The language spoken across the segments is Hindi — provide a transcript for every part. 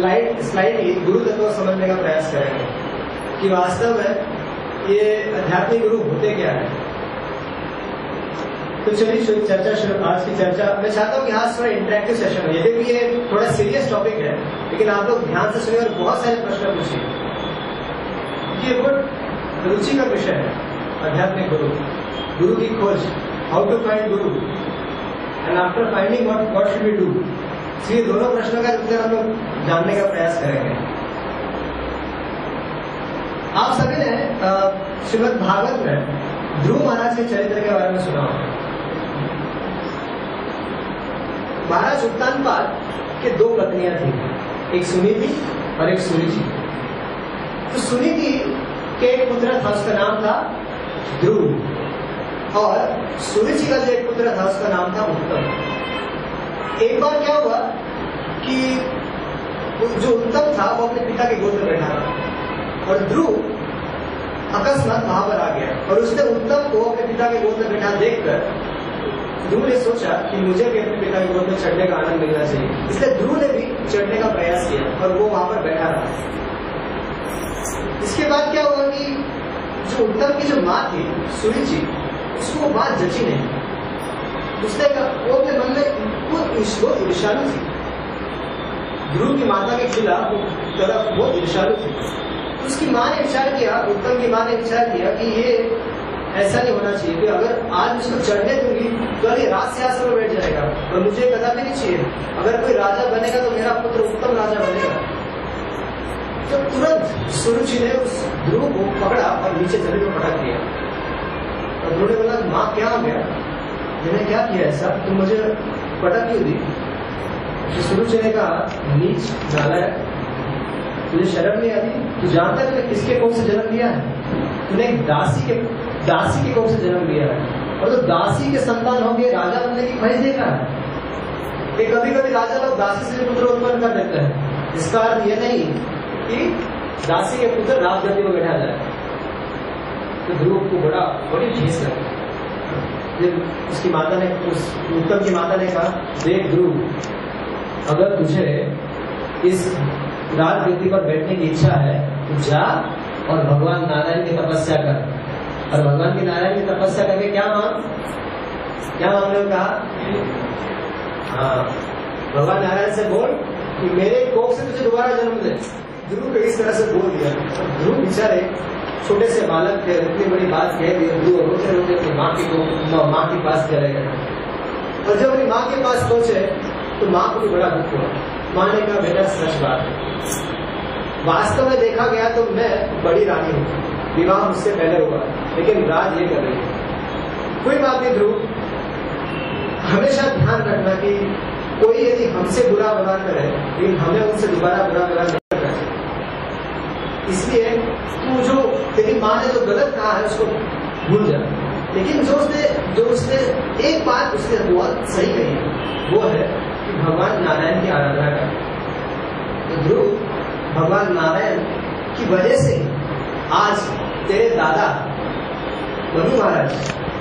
लाइट स्लाइटली गुरु तत्व समझने का प्रयास करेंगे कि वास्तव में ये अध्यात्मिक गुरु होते क्या है? तो चलिए चर्चा शुरू, आज की चर्चा। मैं चाहता हूँ कि आज थोड़ा इंटरेक्टिव सेशन हो। यदि ये थोड़ा सीरियस टॉपिक है, लेकिन आप लोग ध्यान से सुनिए और बहुत सारे प्रश्न पूछिए। ये बहुत रुचि का विषय है, आध्यात्मिक गुरु। गुरु की खोज how to find guru. And after finding what what should we do ये दोनों प्रश्नों का उत्तर हम लोग जानने का प्रयास करेंगे। आप सभी ने श्रीमद भागवत में ध्रुव महाराज के चरित्र के बारे में सुना होगा। महाराज उत्तानपाद के दो पत्नियाँ थी, एक सुनीति और एक सुनिधि तो सुनीति के एक पुत्र था, उसका नाम था ध्रुव। और सुरुचि का जो एक पुत्र था, उसका नाम था उत्तम। एक बार क्या हुआ कि जो उत्तम था, वो अपने पिता के गोद में बैठा था। और ध्रुव अकस्मात वहाँ पर आ गया। और उसने उत्तम को अपने पिता के गोद में बैठा देखकर ध्रुव ने सोचा कि मुझे भी अपने पिता की गोद में चढ़ने का आनंद मिलना चाहिए। इसलिए ध्रुव ने भी चढ़ने का प्रयास किया और वो वहाँ पर बैठा रहा। इसके बाद क्या हुआ कि जो उत्तम की जो माँ थी सूर्य जी, उसको माँ जची नहीं। उसने अपने मन में वो ईर्षालु थी। ध्रुव की माता के खिलाफ तरफ़ वो ईर्षालु थी। उसकी माँ ने विचार किया, उत्तम की माँ ने विचार किया कि ये ऐसा नहीं होना चाहिए कि अगर आज उसको चढ़ने दूँगी तो अरे रात से आसन में बैठ जाएगा और मुझे कदा भी नहीं चाहिए। अगर कोई राजा बनेगा तो मेरा पुत्र उत्तम राजा बनेगा। तो तुरंत सुरुचि ने उस ध्रुव को पकड़ा और नीचे ज़मीन में पटक दिया। और ध्रुव ने बोला, माँ, क्या हो गया? मैंने क्या किया ऐसा तुम मुझे पटक क्यों दी? तो सुरुचि ने कहा, नीच नालायक तुझे शर्म नहीं आती? तू जानता है किसके कोख से जन्म लिया है? तूने एक दासी के दासी के कोख से जन्म लिया है। और तो दासी के संतान होंगे, राजा बनने की ख्वाहिश देखा है। कि कभी कभी राजा लोग दासी से पुत्र उत्पन्न कर देते हैं। इसका अर्थ यह नहीं कि दासी के पुत्र राजगति में बैठा जाए। तो ध्रुव को बड़ा, बड़ी ठेस लगी। जब उसकी माता ने, उस उत्तम की माता ने कहा, देख ध्रुव अगर तुझे इस राजगति पर बैठने की इच्छा है तो जा और भगवान नारायण की तपस्या कर। और भगवान की नारायण की तपस्या करके क्या मांग? क्या मांग हो कहा? हाँ। भगवान नारायण से बोल कि मेरे कोख से तुझे दोबारा जन्म दे। ध्रुव को इस तरह से बोल दिया। ध्रुव बेचारे छोटे से बालक थे इतनी बड़ी बात कह दी ध्रुव रोते रोते अपनी माँ की माँ के पास चले गए। और जब अपनी माँ के पास पहुँचे तो माँ को भी बड़ा दुख हुआ। माँ ने कहा, बेटा, सच बात है। वास्तव में देखा गया तो मैं बड़ी रानी हूँ। विवाह मुझसे पहले हुआ, लेकिन राज ये कर रही है। कोई बात नहीं, ध्रुव। हमेशा ध्यान रखना कि कोई यदि हमसे बुरा व्यवहार करे, लेकिन हमें उनसे दोबारा बुरा व्यवहार नहीं करना चाहिए। इसलिए तू जो, तेरी माँ ने जो गलत कहा है, उसको भूल जा। लेकिन जो उसने जो उसने एक बात उसने बहुत सही कही है, वो है कि भगवान नारायण की आराधना कर। तो ध्रुव, भगवान नारायण की वजह से आज तेरे दादा मनु महाराज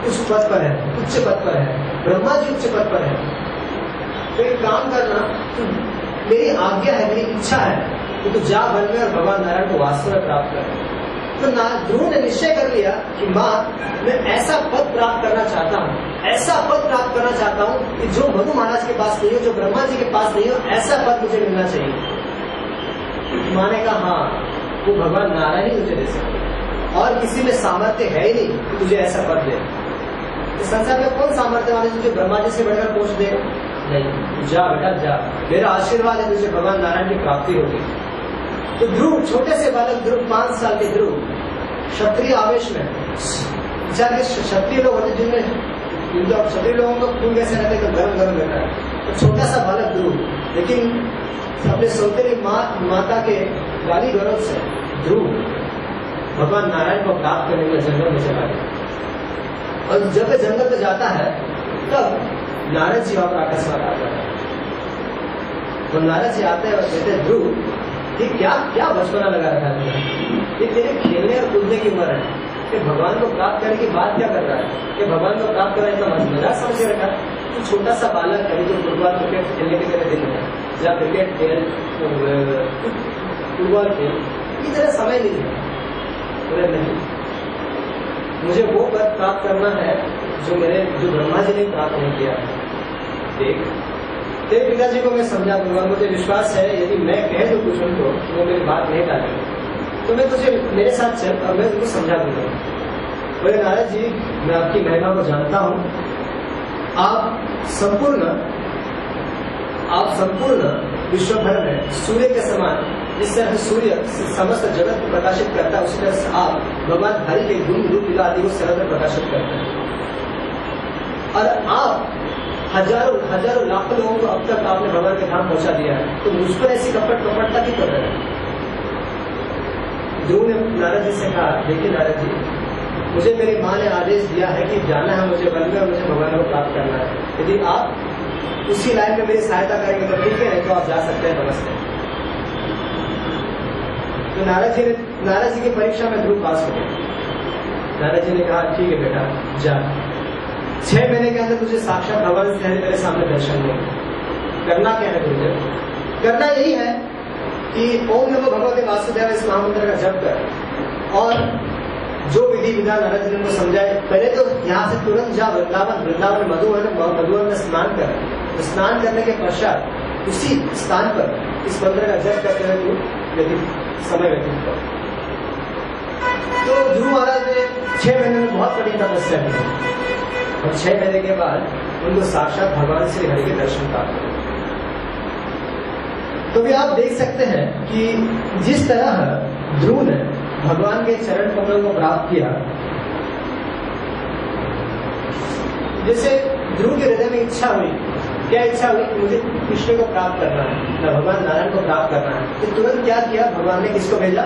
उस पद पर है, उच्च पद पर है, ब्रह्मा जी उच्च पद पर है। तो एक काम करना मेरी आज्ञा है, मेरी इच्छा है तू जा बन में और भगवान नारायण को वास्तव में प्राप्त कर तो ध्रुव ने निश्चय कर लिया कि माँ, मैं ऐसा पद प्राप्त करना चाहता हूँ, ऐसा पद प्राप्त करना चाहता हूँ कि जो मनु महाराज के पास नहीं हो, जो ब्रह्मा जी के पास नहीं हो, ऐसा पद मुझे मिलना चाहिए। माँ ने कहा हाँ वो भगवान नारायण ही तुझे दे सकते और किसी में सामर्थ्य है ही नहीं कि तुझे ऐसा पद दे। इस संसार में कौन सामर्थ्य वाले तुझे ब्रह्मा जी से बढ़कर पहुँच दे? नहीं जा बेटा, जा। मेरा आशीर्वाद है तुझे भगवान नारायण की प्राप्ति होगी। तो ध्रुव, छोटे से बालक ध्रुव, पाँच साल के ध्रुव, क्षत्रिय आवेश में। बेचारे क्षत्रिय लोग होते जिनमें, जिनका क्षत्रिय लोगों को खून कैसे रहते तो गर्म गर्म रहता है। तो छोटा सा बालक ध्रुव, लेकिन अपने सौतेली माँ, माता के गाली गौरव से ध्रुव, भगवान नारायण को प्राप्त करने के जंगल में चला गया। और जब जंगल में जाता है, तब नारद जी और अकस्मात आता है। तो नारद जी आते हैं और कहते ध्रुव ये क्या क्या बचपना लगा रखा है ये तेरे खेलने और कूदने की उम्र है। कि भगवान को प्राप्त करने की बात क्या कर रहा है? कि भगवान को प्राप्त करना इतना मज़ाक समझ रखा। तो छोटा सा बालक है जो फुटबॉल, क्रिकेट खेलने के तेरे दिन है या क्रिकेट खेल फुटबॉल खेल की तरह समय नहीं है। बोले, नहीं। मुझे वो पद प्राप्त करना है जो मेरे जो ब्रह्मा जी ने प्राप्त नहीं किया देख तेरे पिताजी को मैं समझा दूँगा मुझे विश्वास है, यदि मैं कह दूँ कुछ उनको तो वो मेरी बात नहीं डालेंगे। तो मैं तुझे, मेरे साथ चल, और मैं तुमको समझा दूँगा। बोले नारद जी मैं आपकी महिमा को जानता हूँ। आप संपूर्ण आप संपूर्ण विश्व भर में सूर्य के समान, जिस तरह सूर्य समस्त जगत को प्रकाशित करता है, उसी तरह आप भगवान हरि के गुण रूप आदि को सर्वत्र प्रकाशित करते हैं। और आप हज़ारों हज़ारों, लाखों लोगों को अब तक आपने भगवान के धाम पहुँचा दिया है। तो मुझ पर ऐसी कपट कपटता क्यों कर रहे हैं। ध्रुव ने नारद जी से कहा, देखिए नारद जी, मुझे मेरी माँ ने आदेश दिया है कि जाना है मुझे, वन में मुझे भगवान को प्राप्त करना है। यदि आप उसी लाइन में मेरी सहायता करेंगे तो ठीक है तो आप जा सकते हैं, नमस्ते। तो नारद जी ने, नारद जी की परीक्षा में ध्रुव पास हो गए। नारद जी ने कहा, ठीक है बेटा, जा। छह महीने के अंदर तुझे साक्षात भगवान से मेरे सामने दर्शन देंगे करना क्या है तुझे करना यही है कि ओम नमो भगवते वासुदेव इस महामंत्र का जप कर। और जो विधि विधान नारद जी ने समझाए, पहले तो यहाँ से तुरंत जा वृंदावन वृंदावन मधुवन मधुवन में स्नान कर। तो स्नान करने के पश्चात उसी स्थान पर इस मंत्र का जप करते हुए तू व्यतीत समय व्यतीत कर। तो ध्रुव महाराज ने छह महीने में बहुत कठिन तपस्या की। और छह महीने के बाद उनको साक्षात भगवान श्री हरि के दर्शन प्राप्त हुए। तो भी आप देख सकते हैं कि जिस तरह ध्रुव ने भगवान के चरण कमलों को प्राप्त किया जैसे ध्रुव के हृदय में इच्छा हुई। क्या इच्छा हुई मुझे कृष्ण को प्राप्त करना है ना भगवान नारायण को प्राप्त करना है। तो तुरंत क्या किया? भगवान ने किसको भेजा?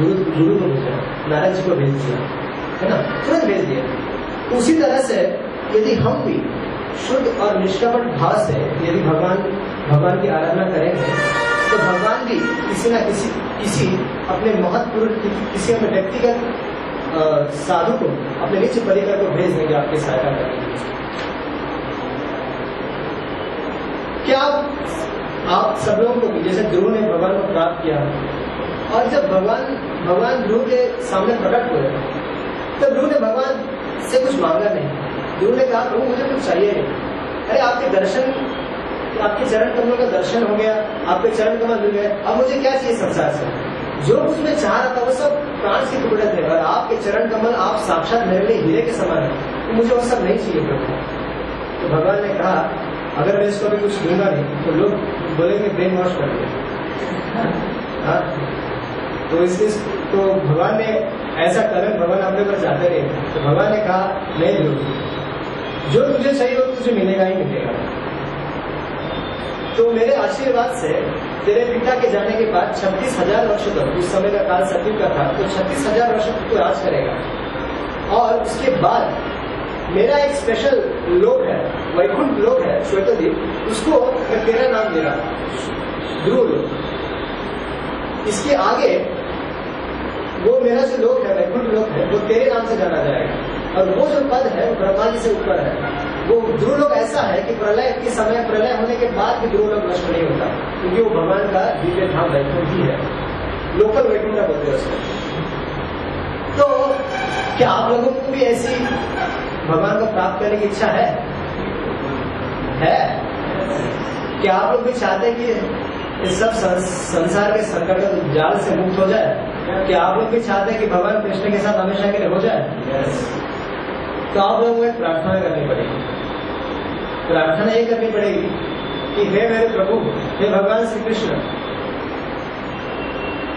गुरु गुरु को भेजा। नारायण जी को भेज दिया। है ना? तुरंत भेज दिया। उसी तरह से यदि हम भी शुद्ध और निष्कपट भाव से यदि भगवान भगवान की आराधना करेंगे तो भगवान भी किसी न किसी किसी अपने महत्वपूर्ण, किसी अपने व्यक्तिगत साधु को, अपने निश्चित परिकर को भेज देंगे आपकी सहायता करने के क्या आप सब लोगों को, जैसे ध्रुव ने भगवान को प्राप्त किया, और जब भगवान भगवान ध्रुव के सामने प्रकट हुए तो ध्रुव ने भगवान से कुछ मांगा नहीं। गुरु ने कहा, प्रभु, मुझे कुछ चाहिए। नहीं अरे, आपके दर्शन, आपके चरण कमलों का दर्शन हो गया, आपके चरण कमल मिल गए। अब मुझे क्या चाहिए संसार से? जो कुछ मैं चाह रहा था, वो सब प्राण के टुकड़े थे, और आपके चरण कमल, आप साक्षात मेरे लिए हीरे के समान है। तो मुझे वो सब नहीं चाहिए, प्रभु। तो भगवान ने कहा, अगर मैं इसको भी कुछ दूँगा नहीं तो लोग बोलेंगे ब्रेन वॉश कर दिया। हाँ? तो इसलिए तो भगवान ने ऐसा कदम भगवान अपने पर चाहते रहे तो भगवान ने कहा नहीं ध्रुव जो तुझे चाहिए वो तुझे मिलेगा ही मिलेगा। तो मेरे आशीर्वाद से तेरे पिता के जाने के बाद छत्तीस हज़ार वर्ष तक उस समय का काल सत्युग का था तो छत्तीस हज़ार वर्ष तक तो राज करेगा। और उसके बाद मेरा एक स्पेशल लोक है, वैकुंठ लोक है श्वेतद्वीप उसको मैं तेरा नाम दे रहा ध्रुव इसके आगे वो मेरा जो लोक है, वैकुंठ लोक है, वो तेरे नाम से जाना जाएगा। और वो जो पद है, वो ब्रह्मा जी से ऊपर है। वो ध्रुव लोग ऐसा है कि प्रलय के समय प्रलय होने के बाद भी ध्रुव लोग नष्ट नहीं होता, क्योंकि वो भगवान का दिव्य धाम वैकुंठ ही। है लोकल वैकुंठ बोलते हैं उसको। तो क्या आप लोगों को भी ऐसी भगवान को प्राप्त करने की इच्छा है? है? क्या आप लोग भी चाहते हैं कि इस सब संसार के संकट जाल से मुक्त हो जाए? क्या आप लोग भी चाहते हैं कि भगवान कृष्ण के साथ हमेशा के लिए हो जाए? Yes. तो आप लोगों को एक प्रार्थना करनी पड़ेगी। प्रार्थना ये करनी पड़ेगी कि हे मेरे प्रभु हे भगवान श्री कृष्ण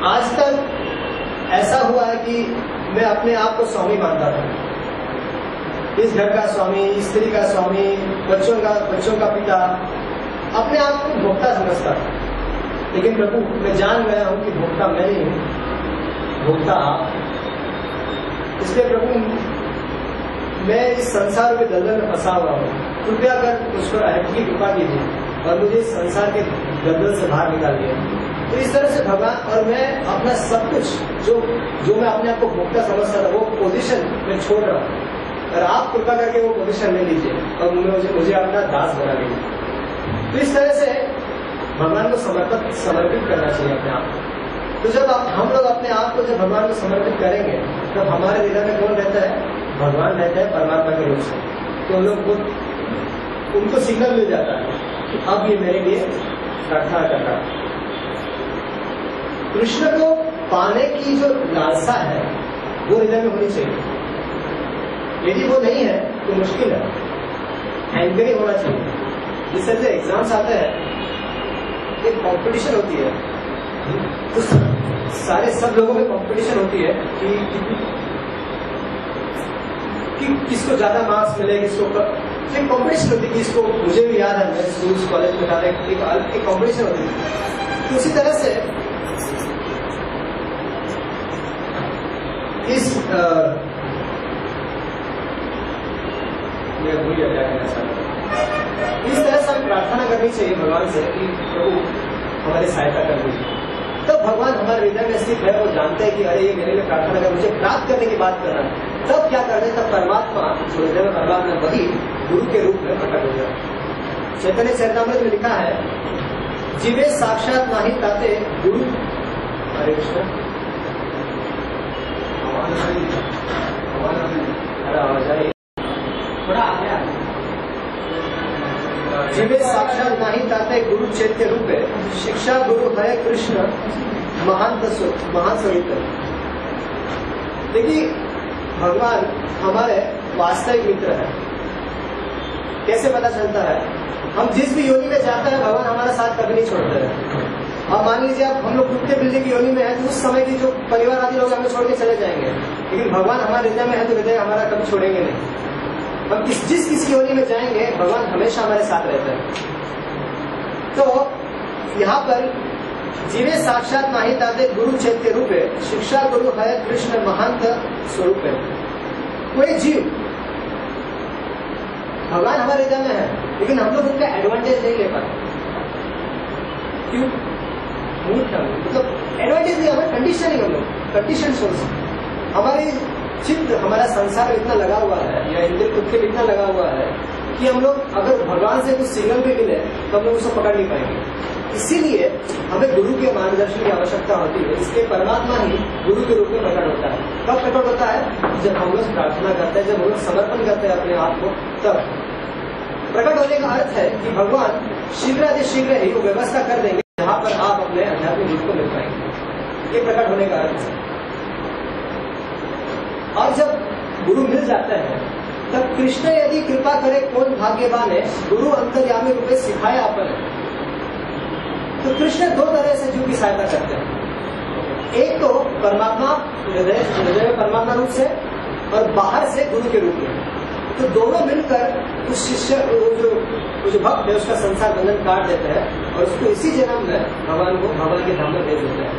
आज तक ऐसा हुआ है कि मैं अपने आप को स्वामी मानता था। इस घर का स्वामी स्त्री का स्वामी बच्चों का बच्चों का पिता अपने आप को भोक्ता समझता था। लेकिन प्रभु मैं जान गया हूँ कि भोक्ता मैं नहीं हूँ। भोगता इसलिए प्रभु, मैं इस संसार के दलदल में फंसा हुआ हूँ। कृपया कर मुझ पर की कृपा कीजिए और मुझे संसार के दलदल से बाहर निकाल दिया तो इस तरह से भगवान और मैं अपना सब कुछ, जो जो मैं अपने आप को भोगता समझता था, वो पोजीशन में छोड़ रहा हूँ। और आप कृपा करके वो पोजीशन ले लीजिए और मुझे मुझे अपना दास बना लीजिए। तो इस तरह से भगवान को समर्पित समर्पित करना चाहिए अपने आप को। तो जब हम लोग अपने आप को जब भगवान को समर्पित करेंगे, तब हमारे हृदय में कौन रहता है? भगवान रहता है परमात्मा के रूप से। तो लोग उनको सिग्नल मिल जाता है कि अब ये मेरे लिए प्रार्थना कर रहा कृष्ण को पाने की जो लालसा है, वो हृदय में होनी चाहिए। यदि वो नहीं है तो मुश्किल है। एंकरिंग होना चाहिए। जिस तरह से एग्ज़ाम्स आते हैं, एक कंपटीशन होती है। तो सारे सब लोगों में कंपटीशन होती है कि कि किसको ज़्यादा मार्क्स मिले, किसको एक कंपटीशन होती है इसको मुझे भी याद है मेरे स्कूल कॉलेज में जाते एक कंपटीशन होती है। तो उसी तरह से इस इस तरह से हमें प्रार्थना करनी चाहिए भगवान से कि प्रभु हमारी सहायता कर दीजिए। तब भगवान हमारे हृदय में स्थित है, वो जानते हैं कि अरे, ये मेरे लिए प्रार्थना कर मुझे प्राप्त करने की बात कर रहा है। तब क्या कर रहे तब परमात्मा जो हृदय में भगवान परमात्मा वही गुरु के रूप में प्रकट हो जाए चैतन्य चैतामृत में लिखा है, जिवे साक्षात नाही ताते गुरु। हरे कृष्ण। थोड़ा आ जीवे साक्षात नाही ताते गुरु चैत्य रूपे. शिक्षा गुरु हरे कृष्ण महान महान स्वरूप देखिए, भगवान हमारे वास्तविक मित्र है। कैसे पता चलता है? हम जिस भी योनि में जाते हैं, भगवान हमारा साथ कभी नहीं छोड़ते हैं। अब मान लीजिए, आप, हम लोग कुत्ते बिल्ली की योनि में है तो उस समय की जो परिवार आदि लोग हमें छोड़ के चले जाएँगे। लेकिन भगवान हमारे हृदय में है तो हृदय हमारा कभी छोड़ेंगे नहीं। हम किस, जिस किसी योनि में जाएँगे, भगवान हमेशा हमारे साथ रहते हैं। तो यहाँ पर जीवे साक्षात माही ताते गुरु चैत्य रूप है शिक्षा गुरु है कृष्ण महांत स्वरूप है। कोई जीव भगवान हमारे हृदय में है, लेकिन हम लोग उनका एडवांटेज नहीं ले पाते क्यों? मतलब एडवांटेज नहीं, हमारे कंडीशन ही हम लोग कंडीशन सोर्स हमारी चित्त हमारा संसार इतना लगा हुआ है, या इंद्र कुत्ते इतना लगा हुआ है, कि हम लोग अगर भगवान से कुछ सिग्नल भी मिले तो हम लोग उसको पकड़ नहीं पाएँगे। इसीलिए हमें गुरु के मार्गदर्शन की आवश्यकता होती है। इसके परमात्मा ही गुरु के रूप में प्रकट होता है। कब प्रकट होता है? जब हम लोग प्रार्थना करते हैं, जब हम लोग समर्पण करते हैं अपने आप को, तब। प्रकट होने का अर्थ है कि भगवान शीघ्र अति शीघ्र ही वो व्यवस्था कर देंगे, जहाँ पर आप अपने आध्यात्मिक रूप को मिल पाएँगे। ये प्रकट होने का अर्थ है। और जब गुरु मिल जाता है, तब कृष्ण यदि कृपा करे, कौन भाग्यवान है? गुरु अंतर्यामी रूप सिखाया अपन तो कृष्ण दो तरह से जीव की सहायता करते हैं। एक तो परमात्मा, हृदय हृदय परमात्मा रूप से और बाहर से गुरु के रूप में। तो दोनों मिलकर उस शिष्य जो जो भक्त है, उसका संसार बंधन काट देता है और उसको इसी जन्म में भगवान को, भगवान के धाम में भेज देता है।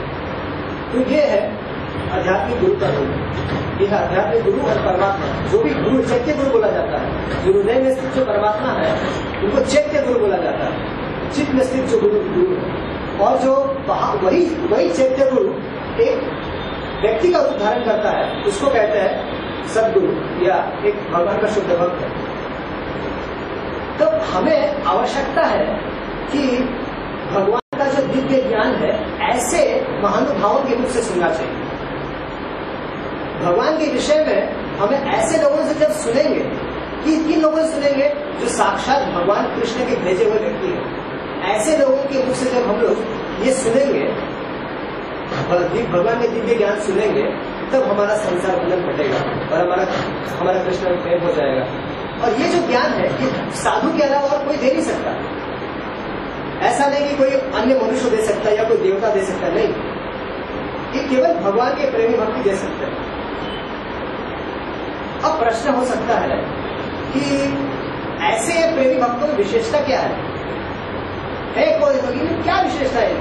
तो ये है आध्यात्मिक गुरु का रूप यह आध्यात्मिक गुरु और परमात्मा, जो भी गुरु चैत्य गुरु बोला जाता है, जो हृदय में स्थित जो परमात्मा है, उनको चैत्य गुरु बोला जाता है। चित्त में स्थित जो गुरु गुरु है। और जो वही वही चैत्य गुरु एक व्यक्ति का रूप धारण करता है, उसको कहते हैं सदगुरु, या एक भगवान का शुद्ध भक्त है। तो हमें आवश्यकता है कि भगवान का जो दिव्य ज्ञान है, ऐसे महानुभावों के रूप से सुनना चाहिए। भगवान के विषय में हमें ऐसे लोगों से जब सुनेंगे कि किन लोगों से सुनेंगे जो साक्षात भगवान कृष्ण के भेजे हुए व्यक्ति हैं, ऐसे लोगों के मुख से जब हम लोग ये सुनेंगे, भगवान के दिव्य ज्ञान सुनेंगे, तब हमारा संसार बंधन घटेगा और हमारा हमारा कृष्ण में प्रेम हो जाएगा। और ये जो ज्ञान है, ये साधु के अलावा और कोई दे नहीं सकता। ऐसा नहीं कि कोई अन्य मनुष्य दे सकता है या कोई देवता दे सकता नहीं। ये केवल भगवान के प्रेमी भक्ति दे सकते हैं। अब प्रश्न हो सकता है कि ऐसे प्रेमी भक्तों की विशेषता क्या है? है कोई होगी क्या विशेषता है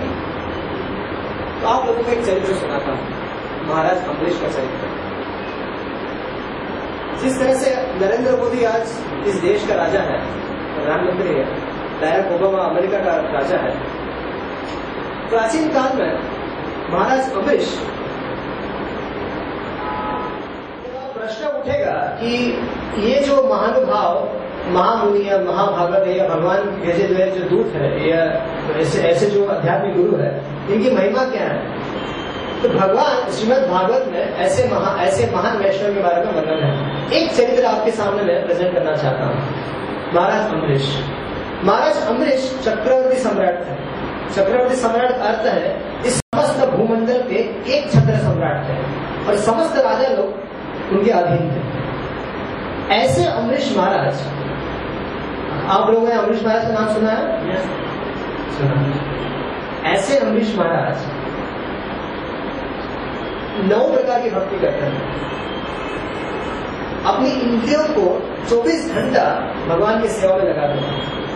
तो आप लोगों को एक चरित्र सुनाता हूँ, महाराज अम्बरीश का चरित्र। जिस तरह से नरेंद्र मोदी आज इस देश का राजा है, प्रधानमंत्री है डायरेक्ट ओबामा अमेरिका का राजा है, प्राचीन काल में महाराज अमरीश प्रश्न उठेगा कि ये जो महानुभाव, महामुनि या महाभागवत है या भगवान भेजे हुए जो दूत है, या ऐसे ऐसे जो आध्यात्मिक गुरु है, इनकी महिमा क्या है? तो भगवान श्रीमद भागवत में ऐसे महा, ऐसे महान वैष्णव के बारे में वर्णन है। एक चरित्र आपके सामने मैं प्रेजेंट करना चाहता हूँ। महाराज अमरीश। महाराज अमरीश चक्रवर्ती सम्राट थे। चक्रवर्ती सम्राट अर्थ है, इस समस्त भूमंडल के एक छत्र सम्राट थे। और समस्त राजा लोग उनके अधीन थे। ऐसे अमरीश महाराज आप लोगों ने अमरीश महाराज का नाम सुना है? सुना। ऐसे अमरीश महाराज नौ प्रकार की भक्ति करते हैं। अपनी इंद्रियों को 24 घंटा भगवान की सेवा में लगाते हैं।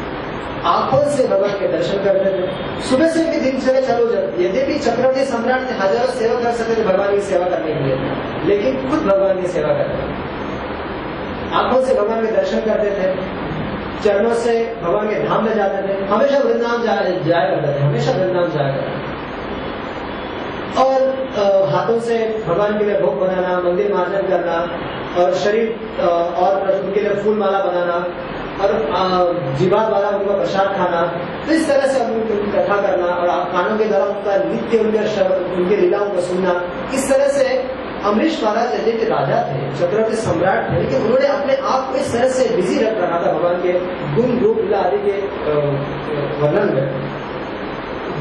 आँखों से भगवान के दर्शन करते थे। सुबह से भी दिनचर्या चालू जाती यद्यपि चक्रवर्ती सम्राट थे हज़ारों सेवा कर सकते थे भगवान की सेवा करने के लिए लेकिन खुद भगवान की सेवा करते आँखों से भगवान के दर्शन करते थे। चरणों से भगवान के धाम में जाते थे। हमेशा वृंदावन जाया करते थे। हमेशा वृंदावन जाया करते और हाथों से भगवान के लिए भोग बनाना, मंदिर मार्जन करना, और शरीर और उनके लिए फूल माला बनाना और जीवात वाला उनका प्रसाद खाना तो इस तरह से उनकी कथा करना और कानों के द्वारा उनका नित्य उनके शब्द उनके लीलाओं को सुनना, इस तरह से अमरीश महाराज अजय के राजा थे, चक्रवर्ती सम्राट थे, लेकिन उन्होंने अपने आप को इस तरह से बिज़ी रख रखा था भगवान के गुण, रूप, लीला आदि के वर्णन में।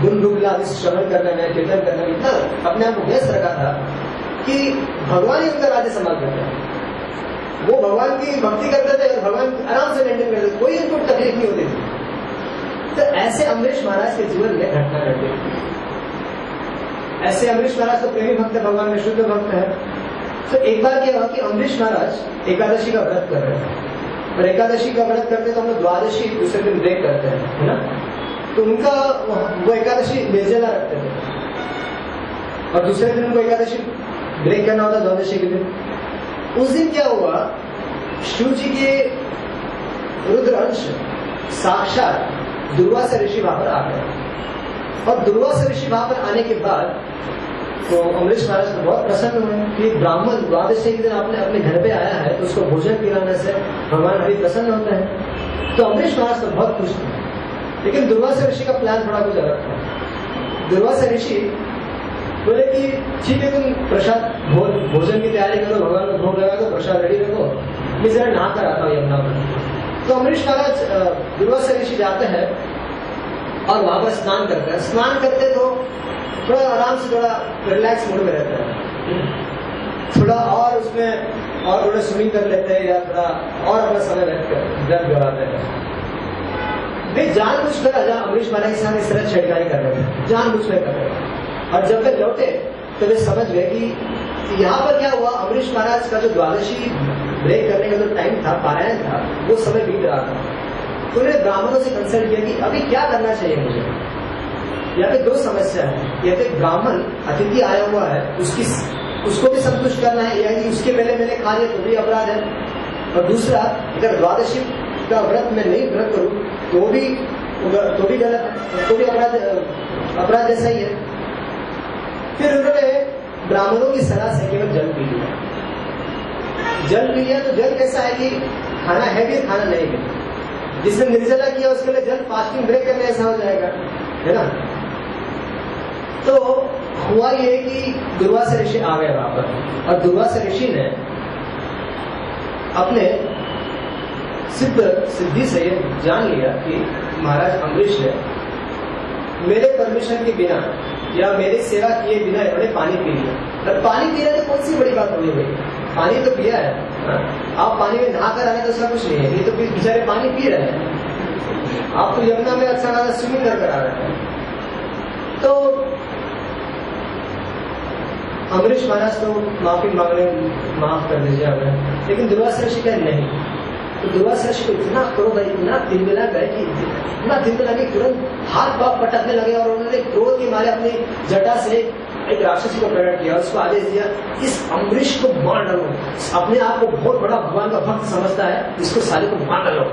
गुण, रूप, लीला आदि श्रवण करने में, कीर्तन करने में इतना अपने आप को व्यस्त रखा था कि भगवान ही उनका राज्य संभाल करते थे वो भगवान की भक्ति करते थे भगवान आराम से मेंटेन करते थे कोई उनको तकलीफ़ नहीं होती थी। तो ऐसे अमरीश महाराज के जीवन में घटना घट गई ऐसे अमरीश महाराज तो प्रेमी भक्त है भगवान में शुद्ध भक्त है। तो एक बार क्या हुआ कि अमरीश महाराज एकादशी का व्रत कर रहे थे। और एकादशी का व्रत करते तो हम लोग द्वादशी दूसरे दिन ब्रेक करते हैं है ना? तो उनका वो एकादशी निर्जला रखते थे। और दूसरे दिन उनको एकादशी ब्रेक करना होता द्वादशी के दिन। उस दिन क्या हुआ? शिव जी के रुद्र अंश साक्षात दुर्वासा ऋषि वहाँ पर आ गए। और दुर्वासा ऋषि वहाँ पर आने के बाद तो अमरीश महाराज को बहुत प्रसन्न हुए कि ब्राह्मण द्वादशी के दिन आपने अपने घर पे आया है तो उसको भोजन पिलाने से भगवान अभी प्रसन्न होते हैं। तो अमरीश महाराज तो बहुत खुश थे। लेकिन दुर्वासा ऋषि का प्लान थोड़ा कुछ अलग था। दुर्वासा ऋषि बोले कि, ठीक है, तुम प्रसाद भोजन की तैयारी करो, भगवान को भोग लगा दो प्रसाद रेडी रखो। मैं जरा नहा कर आता हूँ, यमुना में तो अमरीश महाराज दुर्वासा ऋषि जाते हैं और वहाँ पर स्नान करते हैं। स्नान करते तो थोड़ा आराम से, थोड़ा रिलैक्स मूड में रहते हैं। थोड़ा और उसमें और थोड़ा स्विमिंग कर लेते हैं या थोड़ा और अपना समय व्यक्त गवाते हैं। वे जान बुझ कर अमरीश महाराज के साथ इस तरह छेड़खानी कर रहे थे जान बुझ कर रहे थे और जब वे लौटे तो वे समझ गए कि यहाँ पर क्या हुआ? अमरीश महाराज का जो द्वादशी ब्रेक करने का जो टाइम था, पारायण था, वो समय बीत रहा था। तो उन्होंने ब्राह्मणों से कंसल्ट किया कि अभी क्या करना चाहिए मुझे? यहाँ पे दो समस्या है। या तो ब्राह्मण अतिथि आया हुआ है, उसकी उसको भी संतुष्ट करना है। यानी उसके पहले मैंने खा लिया तो भी अपराध है। और दूसरा, अगर द्वादशी का व्रत मैं नहीं व्रत करूँ तो भी तो भी गलत तो भी अपराध अपराध जैसा ही है। फिर उन्होंने ब्राह्मणों की सलाह से केवल जल पी लिया। जल पी लिया तो जल कैसा है कि खाना है भी खाना नहीं भी। जिसने निर्जला किया उसके लिए जल फास्टिंग ब्रेक करने ऐसा हो जाएगा, है ना? तो हुआ ये कि दुर्वास ऋषि आ गए वहाँ पर और दुर्वास ऋषि ने अपने सिद्ध सिद्धि से जान लिया कि महाराज अम्बरीश ने मेरे परमिशन के बिना या मेरी सेवा किए बिना इन्होंने पानी पी लिया और पानी पीने तो कौन सी बड़ी बात होगी भाई पानी तो पिया है हाँ? आप पानी में नहा कर आने तो सब कुछ नहीं है ये तो बेचारे पानी पी रहे हैं। आप तो यमुना में अच्छा खासा स्विमिंग कर कर रहे हैं। तो अमरीश महाराज तो माफ़ी मांगने, माफ़ कर दीजिए हमें। लेकिन दुर्वासा का नहीं। तो दुर्वासा ऋषि को इतना क्रोध है इतना तिलमिला गए कि इतना तिलमिला कि तुरंत हाथ पाप पटकने लगे और उन्होंने क्रोध के मारे अपनी जटा से एक राक्षसी को प्रकट किया, उसको आदेश दिया, इस अमरीश को मार डालो। अपने आप को बहुत बड़ा भगवान का भक्त समझता है, इसको सारे को मार डालो।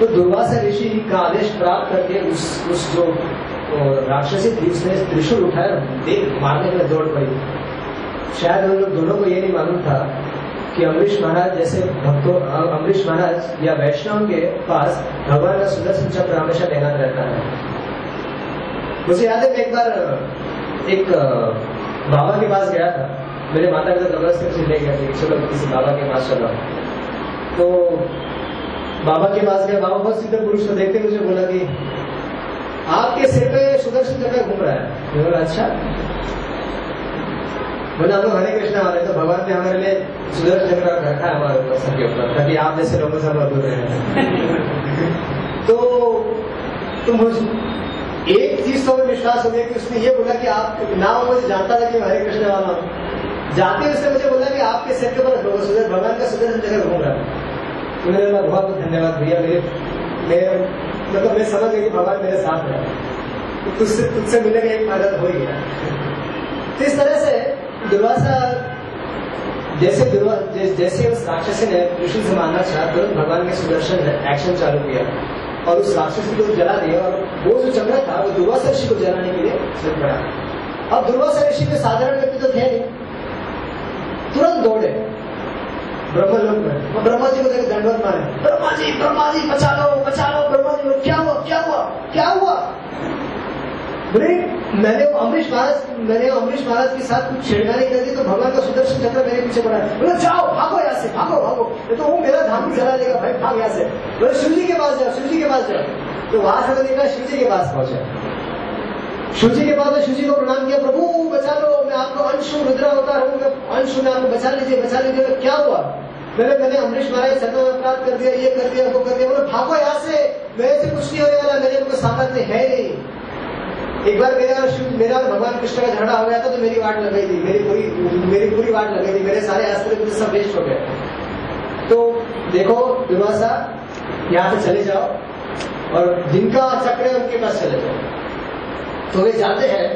तो दुर्वासा ऋषि का आदेश प्राप्त करके उस उस जो राक्षसी थी, उसने त्रिशूल उठाया देख मारने लिए दौड़ पड़ी। शायद उन लोग दोनों को ये नहीं मालूम था कि अमरीश महाराज जैसे भक्तों अमरीश महाराज या वैष्णव के पास भगवान का सुदर्शन चक्र हमेशा तैनात रहता है। मुझे याद है एक बार एक बाबा के पास गया था। मेरे माता पिता ज़बरदस्ती मुझे ले गए थे चलो किसी बाबा के पास चलो। तो बाबा के पास गया, बाबा बहुत सिद्ध पुरुष को देखते मुझे बोला कि, आपके सिर पे सुदर्शन चक्र घूम रहा है। अच्छा। बोले हम लोग हरे कृष्णा वाले तो भगवान ने हमारे लिए सुदर्शन चक्र रखा है हमारे ऊपर सबके ऊपर। ताकि आप जैसे लोगों से हम दूर रहे तो तुम एक चीज़ तो विश्वास हो गया कि उसने ये बोला कि आप नाम मुझे जानता था कि हरे कृष्ण वाला जाते उसने मुझे बोला कि आपके सिर के ऊपर भगवान का सुदर्शन चक्र घूम रहा है तो मैंने बोला, बहुत बहुत धन्यवाद भैया, मेरे मेरे मतलब मैं समझ गया कि भगवान मेरे साथ है। तो तुझसे तुझसे मिलने का एक फ़ायदा हो ही गया। तो इस तरह से दुर्वासा जैसे जैसे उस राक्षसी ने कृष्ण से मानना चाहा तुरंत भगवान के सुदर्शन ने एक्शन चालू किया। और उस राक्षसी को जला दिया, और वो जो चक्र था, वो दुर्वासा ऋषि को जलाने के लिए चल पड़ा अब दुर्वासा ऋषि के साधारण व्यक्ति तो थे नहीं। तुरंत दौड़े। ब्रह्मलोक में। ब्रह्मा जी को देख दंडवत मारे। ब्रह्मा जी ब्रह्मा जी बचा लो बचा लो ब्रह्मा जी क्या हुआ क्या हुआ क्या हुआ? बोले मैंने अमरीश महाराज मैंने अमरीश महाराज के साथ कुछ छेड़खानी कर दी तो भगवान का सुदर्शन चक्र मेरे पीछे पड़ा बोले, जाओ, भागो यहाँ से, भागो भागो। तो वो मेरा धाम जला देगा, भाई, भाग यहाँ से। बोले शिव जी के पास जाओ शिव जी के पास जाओ। तो वहाँ से तो निकला के पास पहुँचा। शिव जी के पास शिव जी को प्रणाम किया, प्रभु, बचा लो, मैं आपको अंशु रुद्रा होता रहूँगा अंशु में आपको बचा लीजिए बचा लीजिए क्या हुआ? मैंने मैंने अमरीश महाराज सत्य अपराध कर दिया, ये कर दिया, वो कर दिया। बोले, भागो यहाँ से, मेरे से कुछ नहीं होने वाला, मेरे को सामर्थ्य है नहीं। एक बार मेरा मेरा भगवान कृष्ण का झगड़ा हो गया था तो मेरी वाट लग गई थी। मेरी पूरी मेरी पूरी वाट लग गई थी। मेरे सारे अस्त्र सब वेस्ट हो गए। तो देखो दुर्वासा यहाँ से चले जाओ और जिनका चक्र है उनके पास चले जाओ। तो वे जाते हैं,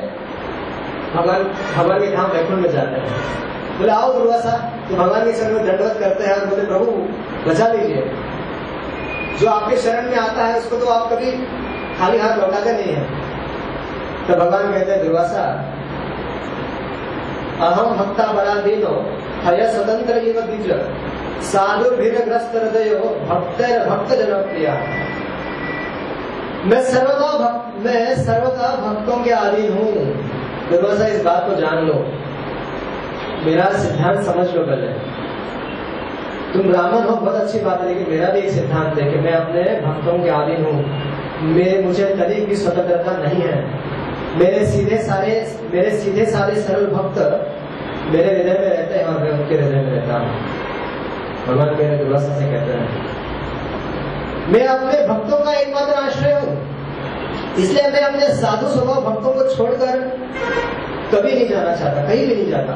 भगवान भगवान के धाम वैकुंठ में जाते हैं। बोले, आओ दुर्वासा तो भगवान के शरण में दंडवत करते हैं और बोले, प्रभु, बचा लीजिए। जो आपके शरण में आता है, उसको तो आप कभी खाली हाथ लौटाते नहीं है। तो भगवान कहते हैं दुर्वासा। अहम भक्ता बड़ा दिनो, हय स्वतंत्र युग बीज साधुर्भिग्रस्त हृदय भक्त भक्त जनप्रिया मैं सर्वदा भक्त, मैं सर्वदा भक्तों के अधीन हूँ। दुर्वासा, इस बात को जान लो। मेरा सिद्धांत समझ लो पहले। तुम ब्राह्मण हो, बहुत अच्छी बात है, लेकिन मेरा भी एक सिद्धांत है कि मैं अपने भक्तों के अधीन हूँ। मेरे मुझे कभी भी स्वतंत्रता नहीं है। मेरे सीधे सारे, मेरे सीधे सारे सरल भक्त मेरे हृदय में रहते हैं और मैं उनके हृदय में रहता हूँ। भगवान मेरे दुर्वासा से कहते हैं। मैं अपने भक्तों का एकमात्र आश्रय हूँ। इसलिए मैं अपने साधु स्वभाव भक्तों को छोड़कर कभी नहीं जाना चाहता, कहीं भी नहीं जाता।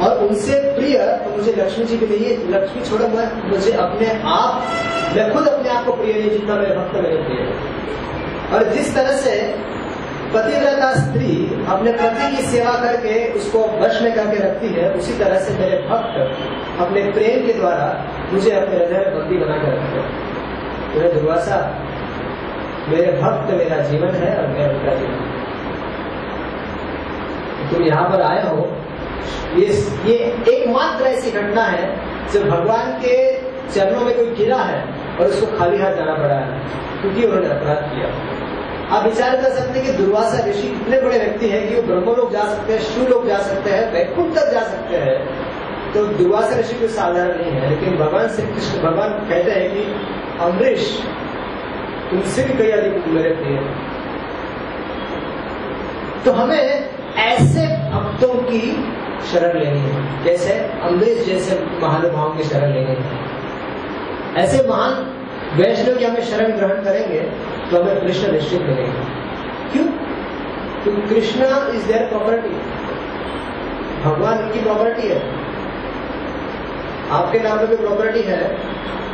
और उनसे प्रिय तो मुझे लक्ष्मी जी के लिए लक्ष्मी छोड़ो, मैं मुझे अपने आप, मैं खुद अपने आप को प्रिय नहीं, जितना मेरे भक्त मेरे प्रिय और जिस तरह से पतिव्रता स्त्री अपने पति की सेवा करके उसको वश में करके रखती है, उसी तरह से मेरे भक्त अपने प्रेम के द्वारा मुझे अपने हृदय बंदी बना कर रखते हैं। दुर्वासा, मेरे भक्त मेरा जीवन है और मैं उनका जीवन तुम यहाँ पर आए हो, ये ये एकमात्र ऐसी घटना है जब भगवान के चरणों में कोई गिरा है और उसको खाली हाथ जाना पड़ा है, क्योंकि उन्होंने अपराध किया। आप विचार कर सकते हैं कि दुर्वासा ऋषि इतने बड़े व्यक्ति हैं कि वो ब्रह्म लोग जा सकते हैं, शिव लोग जा सकते हैं, वैकुंठ तक जा सकते हैं। तो दुर्वासा ऋषि कोई साधारण नहीं है, लेकिन भगवान श्री कृष्ण, भगवान कहते हैं कि अमरीश, तुमसे भी कई अधिक मेरे प्रिय तो हमें ऐसे भक्तों की शरण लेनी है, जैसे अमरीश जैसे महानुभाव की शरण लेनी है। ऐसे महान वैष्णव की हमें शरण ग्रहण करेंगे तो हमें कृष्ण निश्चित मिलेंगे। क्यों? क्योंकि कृष्णा इज़ देयर प्रॉपर्टी भगवान उनकी प्रॉपर्टी है। आपके नाम पे भी प्रॉपर्टी है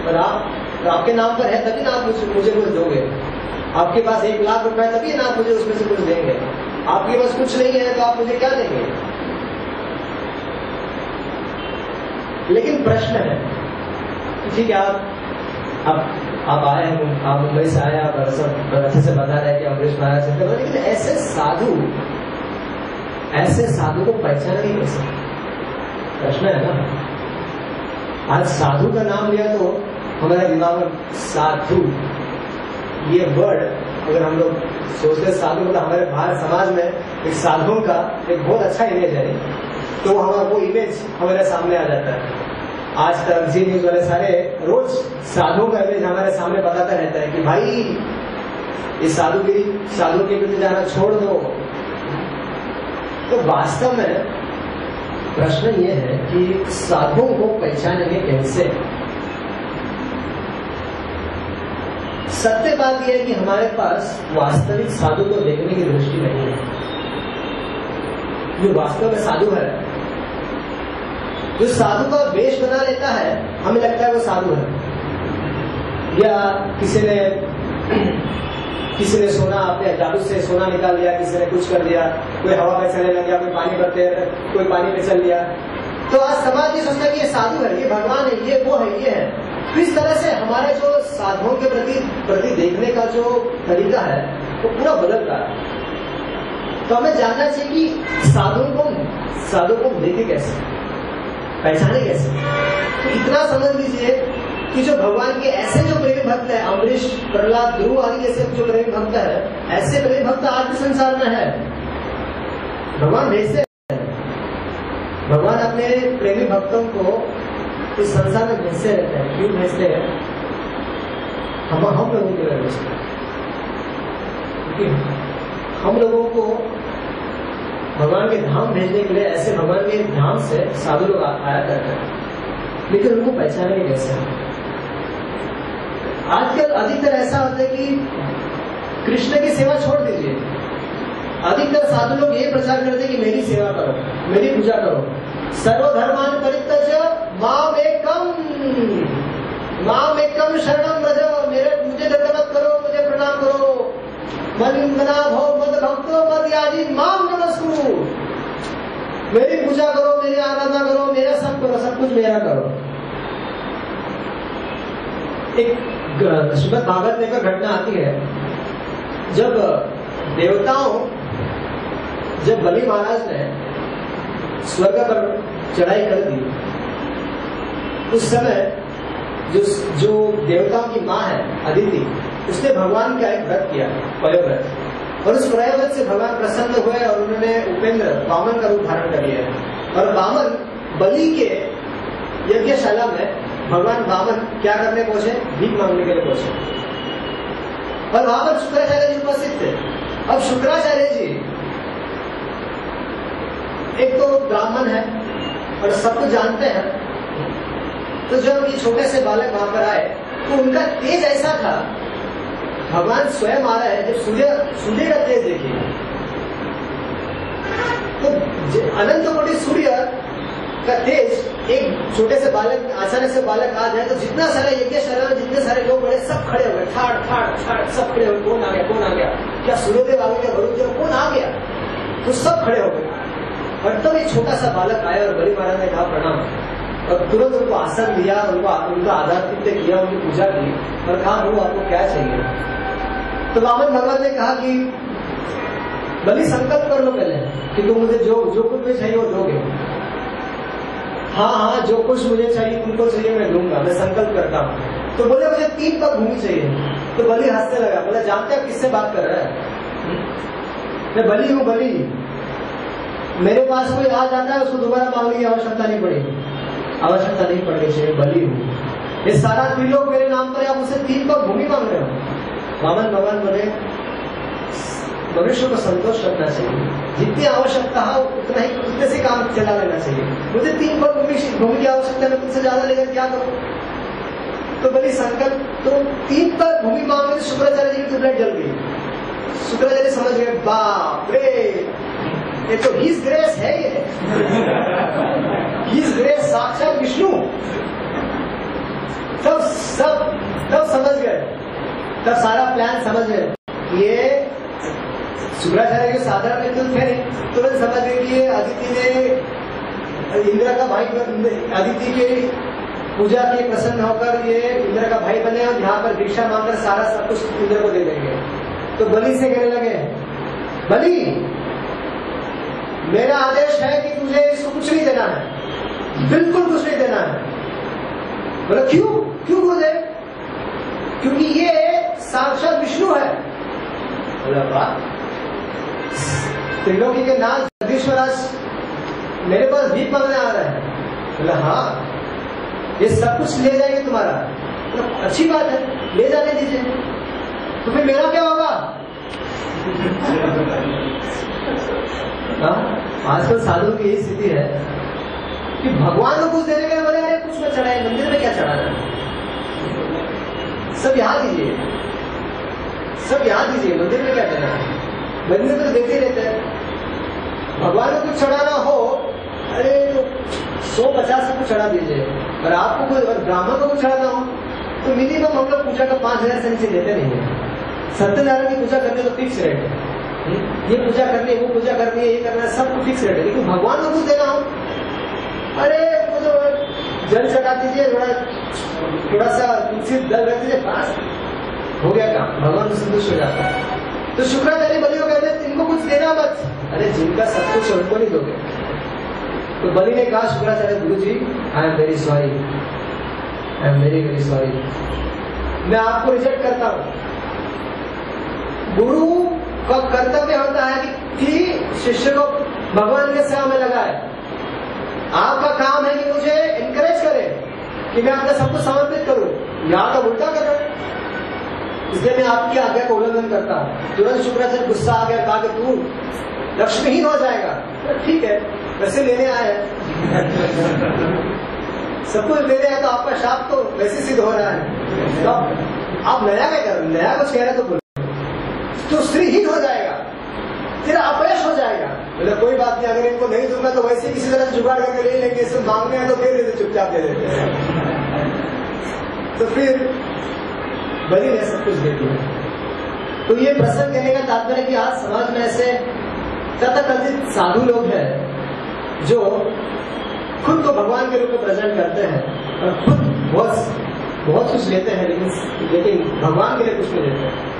और आप तो आपके नाम पर है तभी ना आप मुझे, कुछ दोगे। आपके पास एक लाख रुपए है तभी ना आप मुझे उसमें से कुछ देंगे। आपके पास कुछ नहीं है तो आप मुझे क्या देंगे? लेकिन प्रश्न है ठीक है आप आप आए आप मुंबई से आए, आप अच्छे से बता रहे कि अमरीश महाराज से। लेकिन ऐसे साधु ऐसे साधु को पहचाना नहीं कर सकते। प्रश्न है ना? आज साधु का नाम लिया तो हमारे दिमाग में साधु, ये वर्ड अगर हम लोग सोचते साधु मतलब हमारे भारत समाज में एक साधुओं का एक बहुत अच्छा इमेज है। तो हमारा, वो इमेज हमारे सामने आ जाता है। आज जी न्यूज़ वाले सारे, रोज साधु का हमारे सामने बताता रहता है कि भाई, इस साधुगिरी साधु के प्रति जाना छोड़ दो। तो वास्तव में प्रश्न ये है कि साधुओं को पहचानेंगे कैसे? सत्य बात यह है कि हमारे पास वास्तविक साधु को देखने की दृष्टि नहीं है। जो वास्तव में साधु है जो साधु का वेश बना लेता है, हमें लगता है वो साधु है। या किसी ने किसी ने सोना अपने जादू से सोना निकाल लिया, किसी ने कुछ कर दिया, कोई हवा में चलने लग गया, कोई पानी भरते कोई पानी में चल लिया। तो आज समाज ये सोचता है कि ये साधु है, ये भगवान है, ये वो है, ये है। तो इस तरह से हमारे जो साधुओं के प्रति प्रति देखने का जो तरीका है, वो पूरा बदल रहा है। तो हमें जानना चाहिए कि साधुओं को साधु को देखे कैसे पहचाने कैसे तो इतना समझ लीजिए कि जो भगवान के ऐसे जो प्रेमी भक्त है, अमरीश, प्रहलाद ध्रुव आदि जैसे जो प्रेमी भक्त है, ऐसे प्रेमी भक्त आज संसार में है। भगवान भेजते हैं। भगवान अपने प्रेमी भक्तों को इस संसार में भेजते रहते हैं। क्यों भेजते हैं? हम हम लोगों के लिए भेजते हैं। हम लोगों को भगवान के धाम भेजने के लिए ऐसे भगवान के धाम से साधु लोग आया करते हैं। लेकिन उनको पहचानेंगे कैसे आजकल अधिकतर ऐसा होता है कि कृष्ण की सेवा छोड़ दीजिए। अधिकतर साधु लोग ये प्रचार करते हैं कि मेरी सेवा करो, मेरी पूजा करो। सर्वधर्मान परित्यज माम एकम माम एकम शरणम रज मेरे मुझे दंड मत करो, मुझे प्रणाम करो। मन भव मद भक्तो मद यादि माम नमस्कु मेरी पूजा करो, मेरी आराधना करो, मेरा सब करो, सब कुछ मेरा करो। एक श्रीमद भागवत में घटना आती है। जब देवताओं, जब बलि महाराज ने स्वर्ग पर चढ़ाई कर दी, उस समय जो जो देवताओं की माँ है, अदिति, उसने भगवान का एक व्रत किया पयोव्रत और उस पयोव्रत से भगवान प्रसन्न हुए और उन्होंने उपेंद्र, बामन का रूप धारण कर लिया। और बामन, बलि के यज्ञशाला में भगवान बामन क्या करने पहुँचे? भीख मांगने के लिए पहुँचे। और वहाँ पर शुक्राचार्य जी उपस्थित थे। अब शुक्राचार्य जी, एक तो ब्राह्मण है और सब कुछ जानते हैं तो जब ये छोटे से बालक वहाँ पर आए तो उनका तेज ऐसा था। भगवान स्वयं आ रहा है, जब सूर्य सूर्य का तेज देखिए। तो अनंत कोटि सूर्य का तेज, एक छोटे से बालक आसानी से बालक आ जाए तो जितना सारा यज्ञ शरण जितने सारे लोग बड़े, सब खड़े हो गए। ठाड़ ठाड़ ठाड़, सब खड़े हो गए। कौन आ गया, कौन आ गया? क्या सूर्यदेव आ गया वरुणदेव कौन आ गया? तो सब खड़े हो गए। और तब एक छोटा सा बालक आया और बड़ी महाराज ने कहा, प्रणाम। और तुरंत उनको आसन दिया, उनको उनका आधार कृत्य किया, उनकी पूजा की, और कहा, वो आपको क्या चाहिए? तो वामन भगवान ने कहा कि, बलि संकल्प कर लो पहले, कि तुम मुझे जो जो कुछ भी चाहिए वो दोगे। हाँ हाँ जो कुछ मुझे चाहिए, तुमको चाहिए मैं दूँगा, मैं संकल्प करता हूँ। तो बोले, मुझे तीन कप भूमि चाहिए। तो बलि हंसने लगा, बोले, जानते आप किससे बात कर रहे हैं? मैं बलि हूँ, बलि। मेरे पास कोई आ जाता है, उसको दोबारा मांगने की आवश्यकता नहीं पड़ेगी। आवश्यकता नहीं पड़नी चाहिए, बलि हूँ ये सारा त्रिलोक मेरे नाम पर आप उसे तीन कप भूमि मांग रहे हो। वामन, भगवान बोले, मनुष्य को संतोष रखना चाहिए। जितनी आवश्यकता हो, उतना ही उतने से काम चला लेना चाहिए। मुझे तीन बार भूमि भूमि की आवश्यकता है तुमसे ज़्यादा लेकर क्या करूँ? तो बड़ी संकल्प तो तीन बार भूमि मांगे तो शुक्राचार्य जी की ब्लड जल गई। शुक्राचार्य समझ गए, बाप रे, ये तो हिज ग्रेस है ये। ग्रेस साक्षात विष्णु। तब सब, तब समझ गए। तब सारा प्लान समझ गए ये शुक्राचार्य के साधारण नेतृत्व थे। तो तुरंत समझ गए कि ये अदिति ने, इंदिरा का भाई अदिति के पूजा के प्रसन्न होकर ये इंदिरा का भाई बने और यहाँ पर भिक्षा मांगकर सारा सब कुछ इंद्र को दे देंगे। तो बलि से कहने लगे, बलि मेरा आदेश है कि तुझे इसको कुछ नहीं देना है। बिल्कुल कुछ नहीं देना है। बोला, क्यों? क्यों गुरुदेव क्योंकि ये साक्षात विष्णु है। त्रिलोकी के नाथ जगदीश्वराज मेरे पास भीख मांगने आ रहा है। बोला हाँ। ये सब कुछ ले जाएँगे तुम्हारा। तो अच्छी बात है। ले जाने दीजिए। तो फिर मेरा क्या होगा? आजकल साधु की यही स्थिति है कि भगवान को कुछ देने के बोले अरे कुछ में चढ़ाए मंदिर में क्या चढ़ाना सब याद दीजिए सब याद दीजिए मंदिर में क्या देना है मंदिर तो देते ही रहते हैं। भगवान को कुछ चढ़ाना हो, अरे तो सौ पचास को चढ़ा दीजिए। और आपको कोई ब्राह्मण को कुछ चढ़ाना हो तो मिनिमम हम लोग पूजा का पाँच हज़ार से नीचे देते नहीं है। सत्यनारायण की पूजा करने तो फिक्स रेट है। ये पूजा करनी है वो पूजा करनी है ये करना है सब फिक्स रेट है। लेकिन भगवान को कुछ देना। हो अरे तो जल चढ़ा दीजिए थोड़ा थोड़ा सा तुलसी दल रख दीजिए पास हो गया काम। भगवान संतुष्ट हो जाता है तो शुक्राचार्य बलि हैं इनको कुछ देना मत। अरे, जिनका सब कुछ उनको नहीं दोगे। तो बलि ने कहा, Shukracharya guru ji I am very sorry I am very very sorry मैं आपको रिजेक्ट करता हूँ। गुरु का कर्तव्य होता है कि, शिष्य को भगवान के सेवा में लगाए। आपका काम है कि मुझे इनकरेज करे कि मैं अपना सब कुछ समर्पित करूँ। यहाँ तो उल्टा कर रहा इसलिए मैं आपकी आज्ञा का उल्लंघन करता हूँ। तुरंत शुक्राचार्य गुस्सा आ गया कहा कि तू लक्ष्मीहीन हो जाएगा। ठीक है वैसे लेने आए सब कुछ ले रहे हैं तो आपका शाप तो वैसे सिद्ध हो रहा है। तो आप नया क्या कर नया कुछ कह रहे तो तो स्त्रीहीन हो जाएगा। तेरा अपयश हो जाएगा। बोले, कोई बात नहीं, अगर इनको नहीं दूँगा तो वैसे किसी तरह जुगाड़ करके ले लेंगे, इसको मांगने हैं तो फिर देते चुपचाप दे देते हैं। तो फिर बलि ने सब कुछ दे दिया तो ये प्रसंग कहने का तात्पर्य कि आज समाज में ऐसे तथाकथित साधु लोग हैं, जो खुद को भगवान के रूप में प्रेजेंट करते हैं और खुद बहुत बहुत कुछ लेते हैं, लेकिन लेकिन भगवान के लिए कुछ नहीं लेते हैं।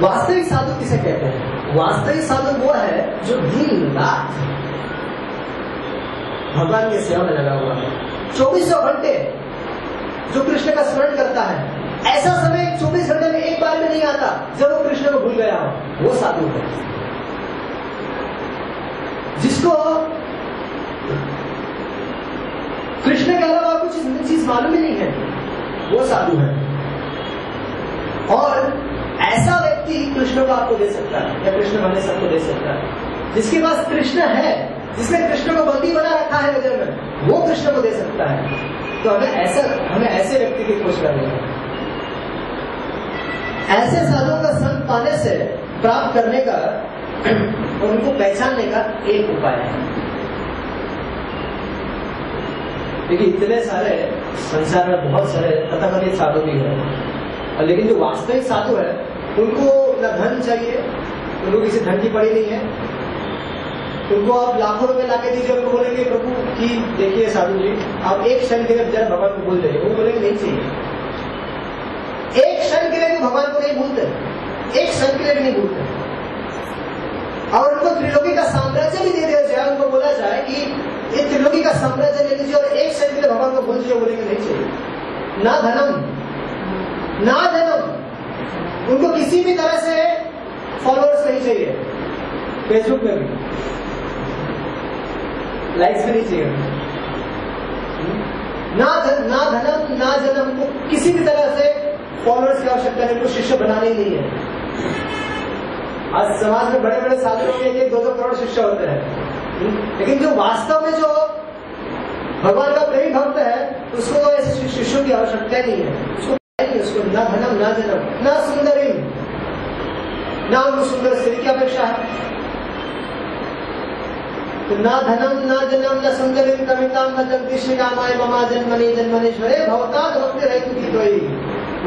वास्तविक साधु किसे कहते हैं? वास्तविक साधु वो है जो दिन, रात भगवान की सेवा में लगा हुआ है। चौबीसों घंटे जो कृष्ण का स्मरण करता है। ऐसा समय चौबीस घंटे में एक बार में नहीं आता, जब वो कृष्ण को भूल गया हो। वो साधु है। जिसको कृष्ण के अलावा कुछ चीज़ मालूम ही नहीं है, वो साधु है। और ऐसा व्यक्ति कृष्ण को आपको दे सकता है, या कृष्ण बने सबको दे सकता है। जिसके पास कृष्ण है, जिसने कृष्ण को बंदी बना रखा है हृदय में, वो कृष्ण को दे सकता है। तो हमें ऐसा, हमें ऐसे व्यक्ति की खोज करनी है। ऐसे साधुओं का संग पाने से प्राप्त करने का उनको पहचानने का एक उपाय है। देखिए, इतने सारे संसार में बहुत सारे तथाकथित साधु भी हैं। लेकिन जो वास्तविक साधु है, उनको न धन चाहिए, उनको किसी धन की पड़ी नहीं है। उनको आप लाखों रुपए लाके दीजिए, उनको बोलेंगे, प्रभु, की देखिए साधु जी, आप एक क्षण के लिए जरा भगवान को भूल जाइए। वो बोलेंगे, नहीं चाहिए। एक क्षण के लिए भी भगवान को नहीं भूलते, एक क्षण के लिए भी नहीं भूलते। और उनको त्रिलोकी का साम्राज्य भी दे दिया जाए, उनको बोला जाए कि ये त्रिलोकी का साम्राज्य ले लीजिए और एक क्षण के लिए भगवान को भूल जाइए बोलेंगे, नहीं चाहिए। ना धनम ना धनम उनको किसी भी तरह से फॉलोअर्स नहीं चाहिए। फेसबुक में भी। लाइक्स भी नहीं चाहिए। ना धन ना धनम ना जन्म को किसी भी तरह से फॉलोअर्स की आवश्यकता नहीं उनको शिष्य बनाने ही नहीं है। आज समाज में बड़े बड़े साधु के एक दो दो करोड़ शिष्य होते हैं। लेकिन जो वास्तव में जो भगवान का प्रेम भक्त है, उसको तो ऐसे शिष्यों की आवश्यकता नहीं है। उसको नहीं उसको न धनम, न जनम न सुंदरी। न उनको सुंदर स्त्री की अपेक्षा है। तो न धनम, न जनम, न सुंदरी कविता न जगदीश कामाय ममा जन्मनि, जन्मनेश्वरे, भवता भक्ति रही की कोई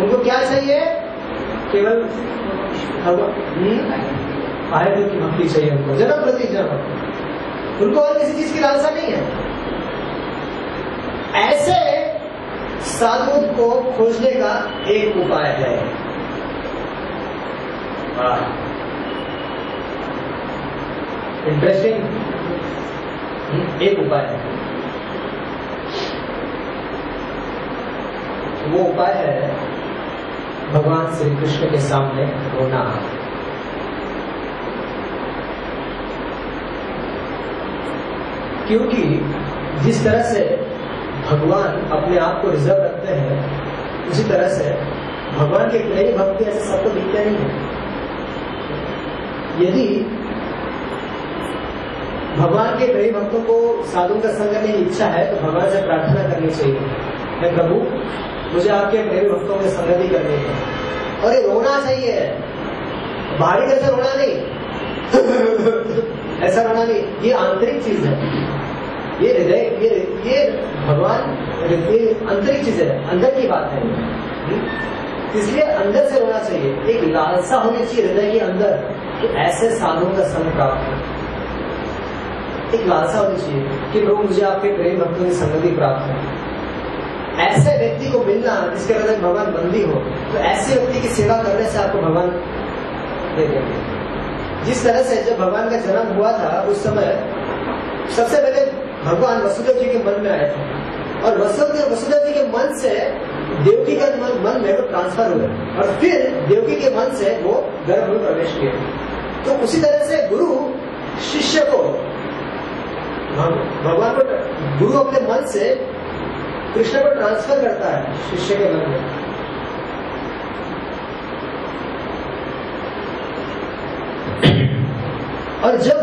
उनको क्या चाहिए? केवल आयु की भक्ति चाहिए उनको। जन्म प्रति जन्म। उनको और किसी चीज़ की लालसा नहीं है? ऐसे साधु को खोजने का एक उपाय है। इंटरेस्टिंग एक उपाय है। वो उपाय है, भगवान श्री कृष्ण के सामने रोना। क्योंकि जिस तरह से भगवान अपने आप को रिज़र्व रखते हैं। उसी तरह से भगवान के कई भक्ति ऐसे सबको दिखते नहीं है। यदि भगवान के प्रेमी भक्तों को साधु का संग करने की इच्छा है तो भगवान से प्रार्थना करनी चाहिए। मैं प्रभु, मुझे आपके प्रेमी भक्तों में संगति करनी है। और ये रोना चाहिए बाहरी तरह रोना नहीं। ऐसा रोना नहीं। ये आंतरिक चीज़ है। ये हृदय, ये ये भगवान ये आंतरिक चीज़ है, अंदर की बात है। इसलिए अंदर से रोना चाहिए। एक लालसा होनी चाहिए हृदय के अंदर कि ऐसे साधुओं का संग प्राप्त हो। एक लालसा होनी चाहिए कि प्रभु मुझे आपके प्रेम भक्तों की संगति प्राप्त हो। ऐसे व्यक्ति को मिलना, जिसके हृदय भगवान बंदी हो तो ऐसे व्यक्ति की सेवा करने से आपको भगवान दे देंगे। जिस तरह से जब भगवान का जन्म हुआ था, उस समय सबसे पहले भगवान वसुदेव जी के मन में आए थे। और वसुदेव वसुदेव जी के मन से देवकी का मन मन में वो ट्रांसफ़र हुए और फिर देवकी के मन से वो गर्भ में प्रवेश किए तो उसी तरह से गुरु शिष्य को भगवान को गुरु अपने मन से कृष्ण को ट्रांसफ़र करता है शिष्य के मन में। और जब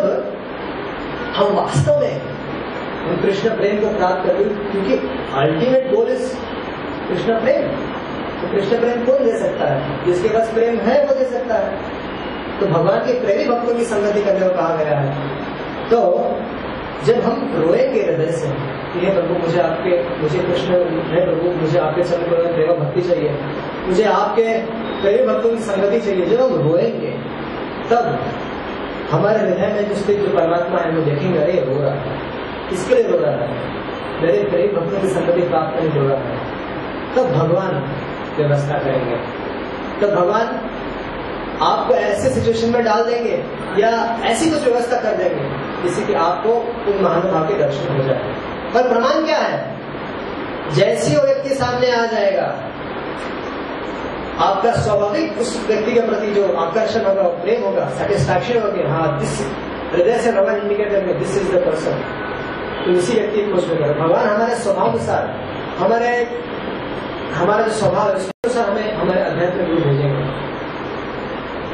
हम वास्तव में कृष्ण प्रेम को प्राप्त कर क्योंकि ultimate goal is Krishna prem. तो कृष्ण प्रेम कौन दे सकता है? जिसके पास प्रेम है, वो दे सकता है। तो भगवान के प्रेमी भक्तों की संगति करने को कहा गया है। तो जब हम रोएँगे हृदय से हे प्रभु, मुझे आपके, मुझे कृष्ण, हे प्रभु, मुझे आपके चरण पर प्रेम भक्ति चाहिए। मुझे आपके प्रेम भक्तों की संगति चाहिए। जब हम रोएँगे, तब हमारे हृदय में जो स्थित जो परमात्मा है, वो देखेंगे, अरे रो रहा है। किसके लिए रो है। मेरे प्रेम भक्तों की संगति प्राप्त नहीं रो रहा है। तब भगवान व्यवस्था करेंगे। तब भगवान आपको ऐसे सिचुएशन में डाल देंगे या ऐसी कुछ व्यवस्था कर देंगे जिससे कि आपको उन महानुभाव के दर्शन हो जाए। पर प्रमाण क्या है? जैसी वो व्यक्ति सामने आ जाएगा, आपका स्वाभाविक उस व्यक्ति के प्रति जो आकर्षण होगा, प्रेम होगा सेटिस्फैक्शन होगी हाँ दिस हृदय से भगवान इंडिकेट करेंगे दिस इज़ द पर्सन तो इसी व्यक्ति को खोज करें। भगवान हमारे स्वभाव के साथ, हमारे, हमारा जो स्वभाव है, उसके अनुसार हमें, हमारे अध्यात्म गुरु भेजेंगे।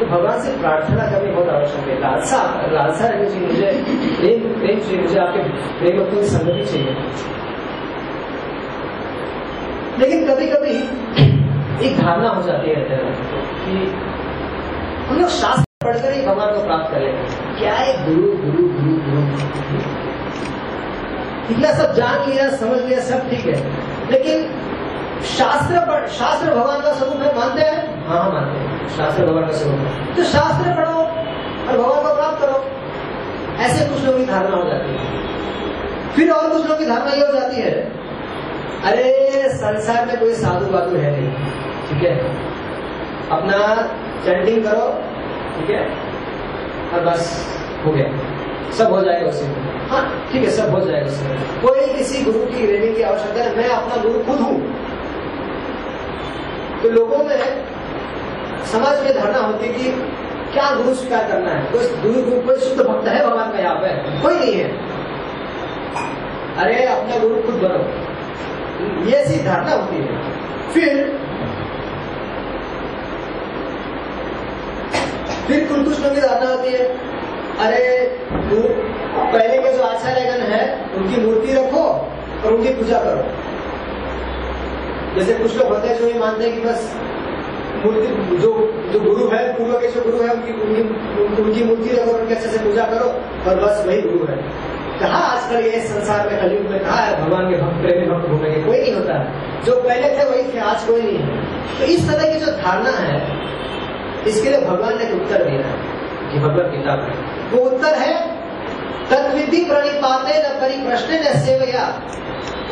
तो भगवान से प्रार्थना करनी बहुत आवश्यक है। लालसा लालसा रहनी चाहिए मुझे। प्रेम प्रेम चाहिए मुझे आपके प्रेम भक्तों की संगति चाहिए। लेकिन कभी कभी एक धारणा हो जाती है कि हम लोग शास्त्र पढ़कर ही भगवान को प्राप्त कर लेंगे क्या है गुरु गुरु गुरु गुरु? इतना सब जान लिया, समझ लिया, सब ठीक है। लेकिन शास्त्र शास्त्र भगवान का स्वरूप है, मानते हैं? हाँ मानते हैं। शास्त्र भगवान का स्वरूप है। तो शास्त्र पढ़ो और भगवान को प्राप्त करो। ऐसे कुछ लोगों की धारणा हो जाती है। फिर और कुछ लोगों की धारणा ये हो जाती है, अरे, संसार में कोई साधु वाधु है नहीं, ठीक है? अपना चैंटिंग करो, ठीक है? और बस, हो गया। सब हो जाएगा उसे हाँ ठीक है, सब हो जाएगा उसे कोई किसी गुरु की रेडिंग की आवश्यकता है मैं अपना गुरु खुद हूँ। तो लोगों में समाज में धारणा होती कि क्या गुरु स्वीकार करना है? कोई गुरु, कोई शुद्ध भक्त है भगवान का यहाँ पे? कोई नहीं है। अरे, अपना गुरु खुद बनो। ये ऐसी धारणा होती है। फिर फिर लोगों की धारणा होती है। अरे पहले के जो आचार्यगण है उनकी मूर्ति रखो और उनकी पूजा करो। जैसे कुछ लोग होते हैं जो ये मानते हैं कि बस मूर्ति जो जो गुरु है पूर्व के जो गुरु है उनकी उनकी, उनकी मूर्ति रखो उनके अच्छे से पूजा करो और बस वही गुरु है। कहा आजकल ये संसार में कलयुग में कहा है? भगवान के भक्त प्रेमी भक्त घूमेंगे कोई नहीं होता। जो पहले थे वही थे आज कोई नहीं है। तो इस तरह की जो धारणा है इसके लिए भगवान ने उत्तर दिया है। कि भगवत गीता में वो उत्तर है, तत्विधि प्रणिपाते न परिप्रश्न न सेवया।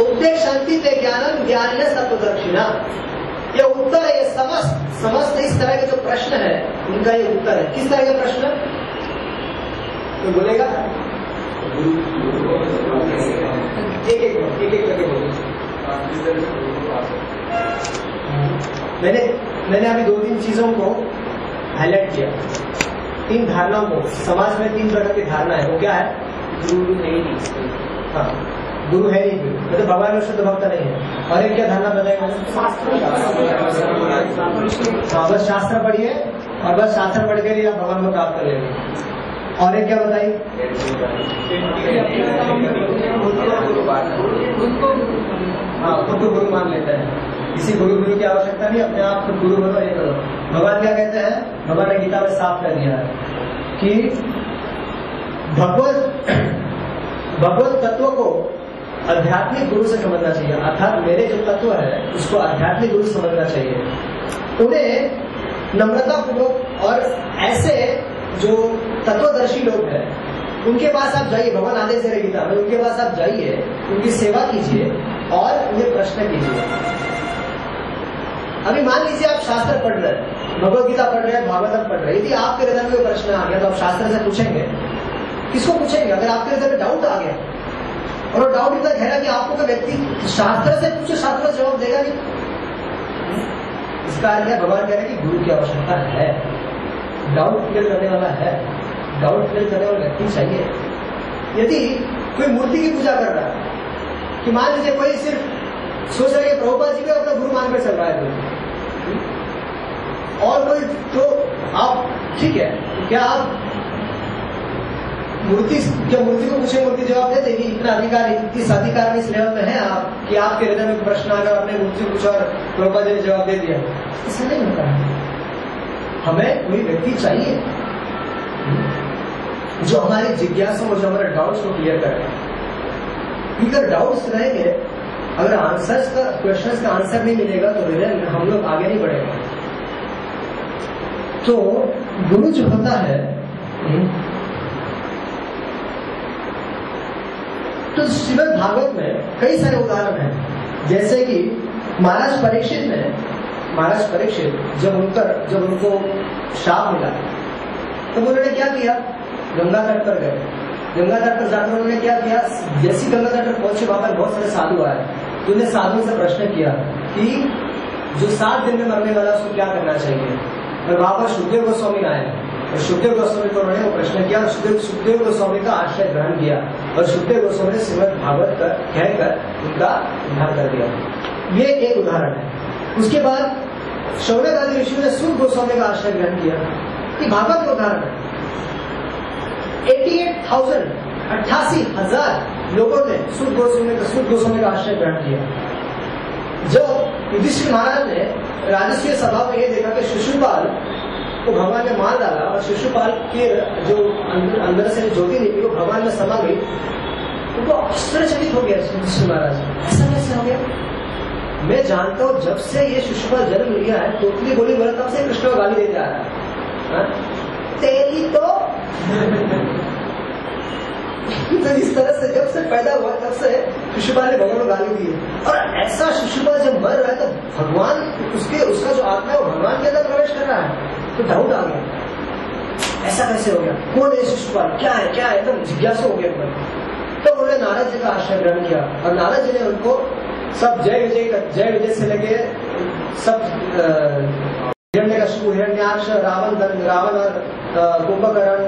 उपदेश ते ज्ञानम ज्ञान सत्व दक्षिणा ये उत्तर है, ये समस्त समस्त इस तरह के जो प्रश्न है, उनका ये उत्तर है। किस तरह के प्रश्न? तो बोलेगा? एक एक एक एक करके मैंने मैंने अभी दो तीन चीज़ों को हाईलाइट किया। तीन धारणाओं को समाज में तीन प्रकार की धारणा है वो क्या है? गुरु है ही नहीं। हाँ गुरु है नहीं। गुरु मतलब भगवान में शुद्ध भक्त नहीं है। और एक क्या धारणा बताएगा हाँ बस शास्त्र पढ़िए और बस शास्त्र पढ़ के लिए आप भगवान को प्राप्त कर लेंगे। और एक क्या बताइए हाँ खुद को गुरु मान लेते हैं। किसी गुरु गुरु की आवश्यकता नहीं, अपने आप खुद गुरु बनो, ये करो। भगवान क्या कहते हैं? भगवान ने गीता में साफ़ कर दिया है कि भगवत भगवत तत्व को आध्यात्मिक गुरु से समझना चाहिए। अर्थात मेरे जो तत्व है, उसको आध्यात्मिक गुरु समझना चाहिए। उन्हें नम्रता पूर्वक और ऐसे जो तत्वदर्शी लोग हैं, उनके पास आप जाइए, भगवान आदेश दे रहे गीता में, उनके पास आप जाइए, उनकी सेवा कीजिए और उन्हें प्रश्न कीजिए। अभी मान लीजिए आप शास्त्र पढ़ रहे हैं भगवत गीता पढ़ रहे हैं, भागवतम पढ़ रहे हैं, यदि आपके हृदय में कोई प्रश्न आ गया तो आप शास्त्र से पूछेंगे। किसको पूछेंगे? अगर आपके हृदय में डाउट आ गया, और वो डाउट इतना गहरा कि आपको व्यक्ति शास्त्र से पूछे, शास्त्र से जवाब देगा नहीं। इसका अर्थ है, भगवान कह रहे हैं कि गुरु की आवश्यकता है। डाउट क्लियर करने वाला है। डाउट क्लियर करने वाला व्यक्ति चाहिए यदि कोई मूर्ति की पूजा कर रहा है, कि मान लीजिए कोई सिर्फ़ सोच रहा कि प्रभुपाद जी को अपना गुरु मानकर चल रहा है और कोई तो आप ठीक है क्या आप मूर्ति जब मूर्ति को पूछे मूर्ति जवाब दे देगी? इतना अधिकार इस अधिकार में इस लेवल में है आप कि आपके हृदय में प्रश्न आ गया आपने मूर्ति को पूछा और प्रभुपाद जी ने जवाब दे दिया? ऐसा नहीं होता है। हमें कोई व्यक्ति चाहिए जो हमारी जिज्ञासा और जो हमारे डाउट्स को क्लियर करे। अगर डाउट्स रहेंगे अगर आंसर्स का क्वेश्चंस का आंसर नहीं मिलेगा तो हम लोग आगे नहीं बढ़ेंगे। तो गुरु जो होता है तो श्रीमद भागवत में कई सारे उदाहरण हैं। जैसे कि महाराज परीक्षित ने महाराज परीक्षित जब उनका, जब उनको शाप मिला तो उन्होंने क्या किया? गंगा तट पर गए। गंगा तट पर जाकर उन्होंने क्या किया? जैसे गंगा तट पर पहुँचे, वहाँ पर बहुत सारे साधु आए। तो उन्हें साधु से प्रश्न किया कि जो सात दिन में मरने वाला उसको क्या करना चाहिए? पर सुखदेव गोस्वामी आए और सुखदेव गोस्वामी को उन्होंने प्रश्न किया सुखदेव गोस्वामी का आश्रय ग्रहण किया, और सुखदेव गोस्वामी ने श्रीमद भागवत कर कहकर उनका उद्धार कर दिया। ये एक उदाहरण है। उसके बाद शौर्य आदि ऋषि ने सुख गोस्वामी का आश्रय ग्रहण किया। ये भागवत का उदाहरण है। एटी एट अट्ठासी हज़ार लोगों ने सुख गोस्वामी का सुख गोस्वामी का आश्रय ग्रहण किया। जब युधिष्ठिर महाराज ने राजस्वीय सभा में यह देखा कि शिशुपाल को भगवान ने मार डाला और शिशुपाल के जो अंदर, से ज्योति निकली वो भगवान में समा गई उनको आश्चर्यचकित हो गया युधिष्ठिर महाराज। ऐसा कैसे हो गया? मैं जानता हूँ जब से ये शिशुपाल जन्म लिया है तोतली बोली बोला से कृष्ण को गाली देते आ रहा है। हाँ? तेरी तो तो इस तरह से जब से पैदा हुआ, तब से शिशुपाल ने भगवान गाली दी और ऐसा शिशुपाल जब मर रहा है तो भगवान उसके, उसका जो आत्मा है, वो भगवान के अंदर प्रवेश कर रहा है। तो डाउट आ गया। ऐसा कैसे हो गया? कौन है शिशुपाल क्या है? क्या है? एकदम जिज्ञासा हो गया एकदम तो उन्होंने नारद जी का आश्रय ग्रहण किया। और नारद जी ने उनको सब जय विजय जय विजय से लेके सब हिरण्य हिरण्यकशिपु हिरण्याक्ष, रावण रावण और कुंभकर्ण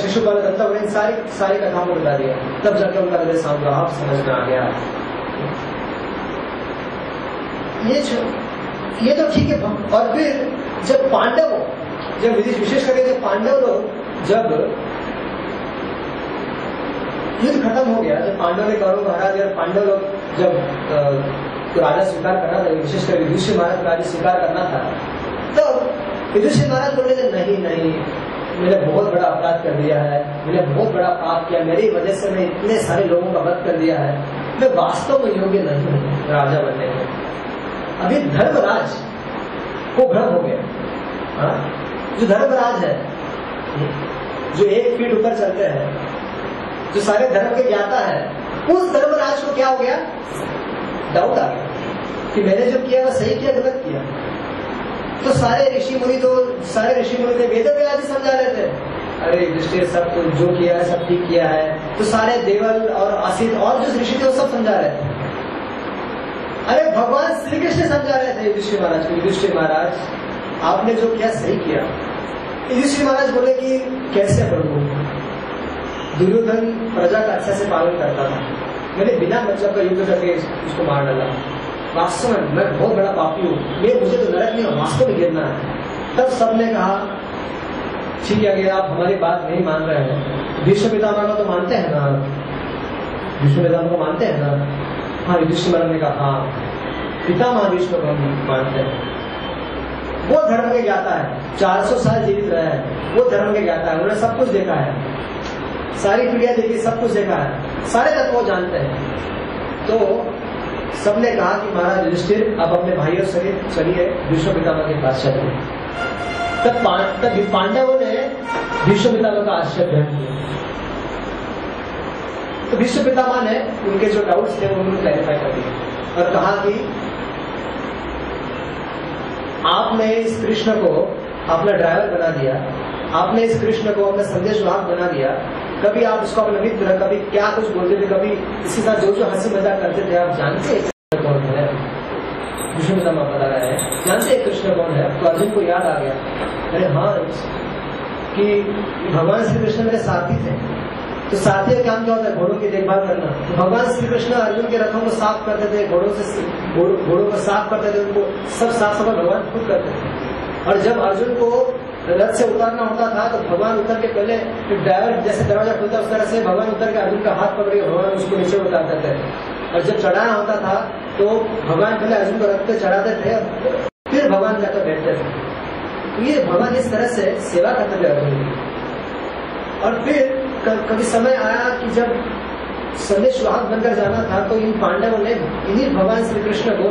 शिशुपाल दत्तक इन सारी सारी कथाओं को बता दिया। तब जाके उनका हृदय शांत रहा समझ में आ गया। ये ये तो ठीक है और फिर जब पांडव, जब विशेष करके जब पांडव लोग जब युद्ध खत्म हो गया, जब पांडव ने कौरव हरा दिया पांडव लोग जब तो राजा स्वीकार करना था, विशेष विशेषकर युधिष्ठिर महाराज को राज्य स्वीकार करना था तो युधिष्ठिर महाराज बोले, नहीं नहीं मैंने बहुत बड़ा अपराध कर दिया है। मैंने बहुत बड़ा पाप किया। मेरी वजह से मैं इतने सारे लोगों का वध कर दिया है। मैं वास्तव में योग्य नहीं हूँ, राजा बनने के अभी धर्मराज को भ्रम हो गया। हा? जो धर्मराज है, जो एक फीट ऊपर चलते हैं, जो सारे धर्म के ज्ञाता है, उस धर्मराज को क्या हो गया? डाउट आ गया कि मैंने जो किया, वो सही किया गलत किया। तो सारे ऋषि मुनि तो सारे ऋषि मुनि थे वेद व्यास समझा रहे थे अरे युधिष्ठिर सब तो जो किया है सब ठीक किया है। तो सारे देवल और आसित और जो ऋषि थे वो सब समझा रहे थे अरे भगवान श्री कृष्ण समझा रहे थे युधिष्ठिर महाराज को। युधिष्ठिर महाराज आपने जो किया सही किया। युधिष्ठिर महाराज बोले कि कैसे प्रभु? दुर्योधन प्रजा का अच्छा से पालन करता था। मैंने बिना मतलब का युद्ध करके उसको मार डाला। वास्तव में मैं बहुत बड़ा पापी हूँ। मैं मुझे तो नरक नहीं वास्तव में गिरना है। तब सबने कहा, ठीक है, अगर आप हमारी बात नहीं मान रहे हैं विश्व पितामह को तो मानते हैं ना? विश्व पितामह को मानते हैं ना? हाँ युधिष्ठिर महाराज ने कहा हाँ पितामह विश्व को मानते हैं। वो धर्म के ज्ञाता है 400 साल जीवित रहे हैं। वो धर्म के ज्ञाता है, उन्होंने सब कुछ देखा है। सारी पीढ़िया देखी, सब कुछ देखा है। सारे तत्व जानते हैं। तो सबने कहा कि महाराज युधिष्ठिर आप अपने भाइयों सहित चलिए विश्व पितामह के पास चलिए तब तब पांडवों ने विश्व पितामह का आश्रय ग्रहण किया। तो विश्व पितामह ने उनके जो डाउट्स थे उन्होंने क्लैरिफाई कर दिए और कहा कि आपने इस कृष्ण को अपना ड्राइवर बना दिया, आपने इस कृष्ण को अपना संदेश वाहक बना दिया कभी आप उसको अपना मित्र कभी क्या कुछ बोलते थे, कभी इसके साथ जो जो हँसी मज़ाक करते थे, आप जानते हैं कृष्ण कौन है? विष्णु पितामह बता रहे हैं। जानते कृष्ण कौन है? तो अर्जुन को याद आ गया। अरे हाँ कि भगवान श्री कृष्ण मेरे साथी थे। तो साथी का काम क्या होता है? घोड़ों की देखभाल करना। तो भगवान श्री कृष्ण अर्जुन के रथों को साफ़ करते थे, घोड़ों से घोड़ों को साफ़ करते थे, उनको सब साफ़ सफ़ाई भगवान खुद करते थे। और जब अर्जुन को रथ से उतारना होता था तो भगवान उतर के पहले ड्राइवर जैसे दरवाज़ा खुलता उस तरह से भगवान उतर के अर्जुन का हाथ पकड़ के भगवान उसको नीचे उतारते थे। और जब चढ़ाना होता था तो भगवान पहले अर्जुन को रथ पे चढ़ाते थे, फिर भगवान जाकर बैठते थे। तो ये भगवान इस तरह से सेवा करते थे। अर्जुन की और फिर कभी समय आया कि जब संदेश वाहक बनकर जाना था तो इन पांडवों ने, इन्हीं भगवान श्री कृष्ण को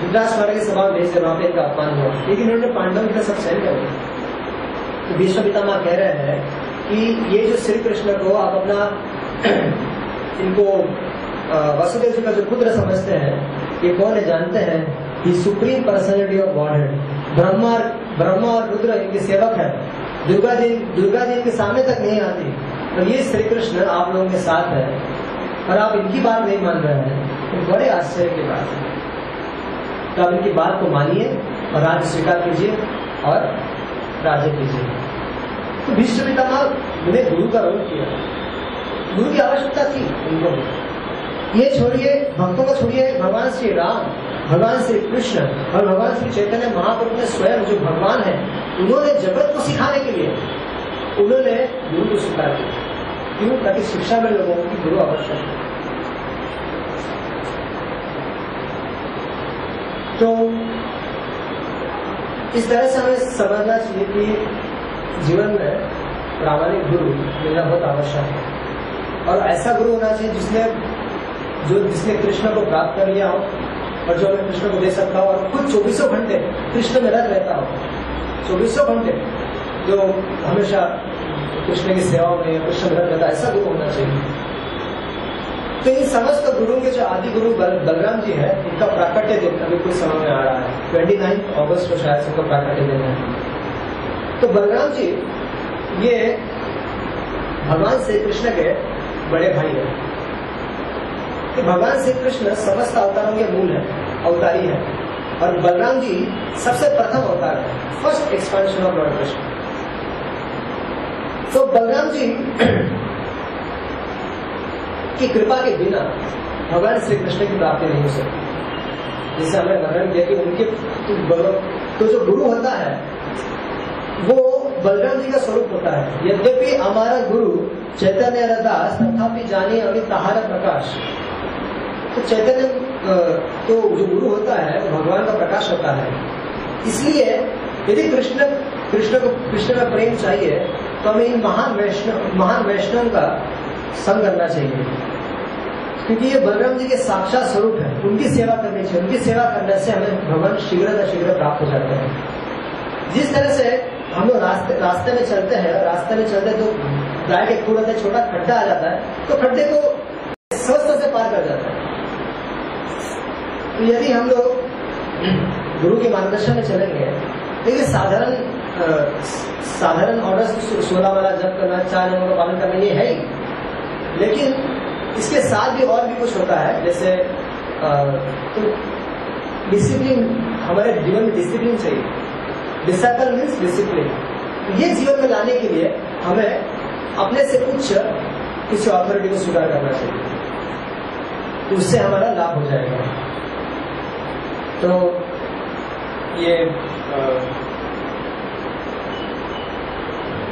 धृतराष्ट्र महाराज के सभा में वहाँ पे इनका अपमान हुआ। लेकिन इन्होंने पांडवों की सब सहन कर दिया तो भीष्म पितामह कह रहे हैं कि ये जो श्री कृष्ण को आप अपना इनको वसुदेव जी का जो पुत्र समझते हैं, ये कौन है जानते हैं? कि supreme personality of god Brahma Brahma और रुद्र इनके सेवक है। दुर्गा जी दुर्गा जी इनके सामने तक नहीं आती। और ये श्री कृष्ण आप लोगों के साथ है। और आप इनकी बात नहीं मान रहे हैं। तो बड़े आश्चर्य की बात है। तो आप इनकी बात को मानिए और राज्य स्वीकार कीजिए और राज्य कीजिए। तो भीष्म पितामह ने गुरु का रोल किया। गुरु की आवश्यकता थी उनको। ये छोड़िए, भक्तों को छोड़िए, भगवान श्री राम, भगवान श्री कृष्ण और भगवान श्री चैतन्य महाप्रभु ने स्वयं जो भगवान है, उन्होंने जगत को सिखाने के लिए उन्होंने गुरु को स्वीकार किया। क्यों? ताकि शिक्षा में लोगों की गुरु आवश्यक है। तो इस तरह से हमें समझना चाहिए कि जीवन में प्रामाणिक गुरु मिलना बहुत आवश्यक है। और ऐसा गुरु होना चाहिए जिसने, जो, जिसने कृष्ण को प्राप्त कर लिया हो और जो हमें कृष्ण को दे सकता हो और खुद चौबीसों घंटे कृष्ण में रत रहता हो। चौबीसों घंटे जो हमेशा कृष्ण की सेवा में कृष्ण में रत रहता ऐसा गुरु होना चाहिए। तो इन समस्त गुरु के जो आदि गुरु बल, बलराम जी है इनका प्राकट्य दिन अभी कुछ समय में आ रहा है। ट्वेंटी नाइन्थ ऑगस्ट को शायद से उनका प्राकट्य दिन है। तो बलराम जी ये भगवान श्री कृष्ण के बड़े भाई है। कि भगवान श्री कृष्ण समस्त अवतारों के मूल है अवतारी है। और बलराम जी सबसे प्रथम अवतार है first expansion of lord Krishna तो बलराम जी की कृपा के बिना भगवान श्री कृष्ण की प्राप्ति नहीं हो सकती। जैसे हमने वर्णन किया कि उनके तो जो गुरु होता है, वो बलराम जी का स्वरूप होता है। यद्यपि हमारा गुरु चैतन्य दास तथापि जाने अभी तहारा प्रकाश। तो चैतन्य तो जो गुरु होता है, वो भगवान का प्रकाश होता है। इसलिए यदि कृष्ण कृष्ण को, कृष्ण का प्रेम चाहिए तो हमें इन महान वैष्णव महान वैष्णव का संग करना चाहिए। क्योंकि ये बलराम जी के साक्षात स्वरूप है। उनकी सेवा करनी चाहिए। उनकी सेवा करने से हमें भगवान शीघ्र शीघ्र प्राप्त हो जाते हैं। जिस तरह से हम लोग रास्ते रास्ते में चलते हैं, रास्ते में चलते तो डायरेक्ट एक सा छोटा खड्डा आ जाता है तो खड्डे को स्वस्थ से पार कर जाता है। तो यदि हम लोग गुरु के मार्गदर्शन में चलेंगे तो ये साधारण साधारण ऑर्डर सोलह वाला जब करना, चार नियमों का पालन करना, ये है ही। लेकिन इसके साथ भी और भी कुछ होता है, जैसे तो डिसिप्लिन हमारे जीवन में डिसिप्लिन चाहिए। डिसाइपल मीन्स डिसिप्लिन ये जीवन में लाने के लिए हमें अपने से कुछ किसी अथॉरिटी को स्वीकार करना चाहिए। उससे हमारा लाभ हो जाएगा। तो ये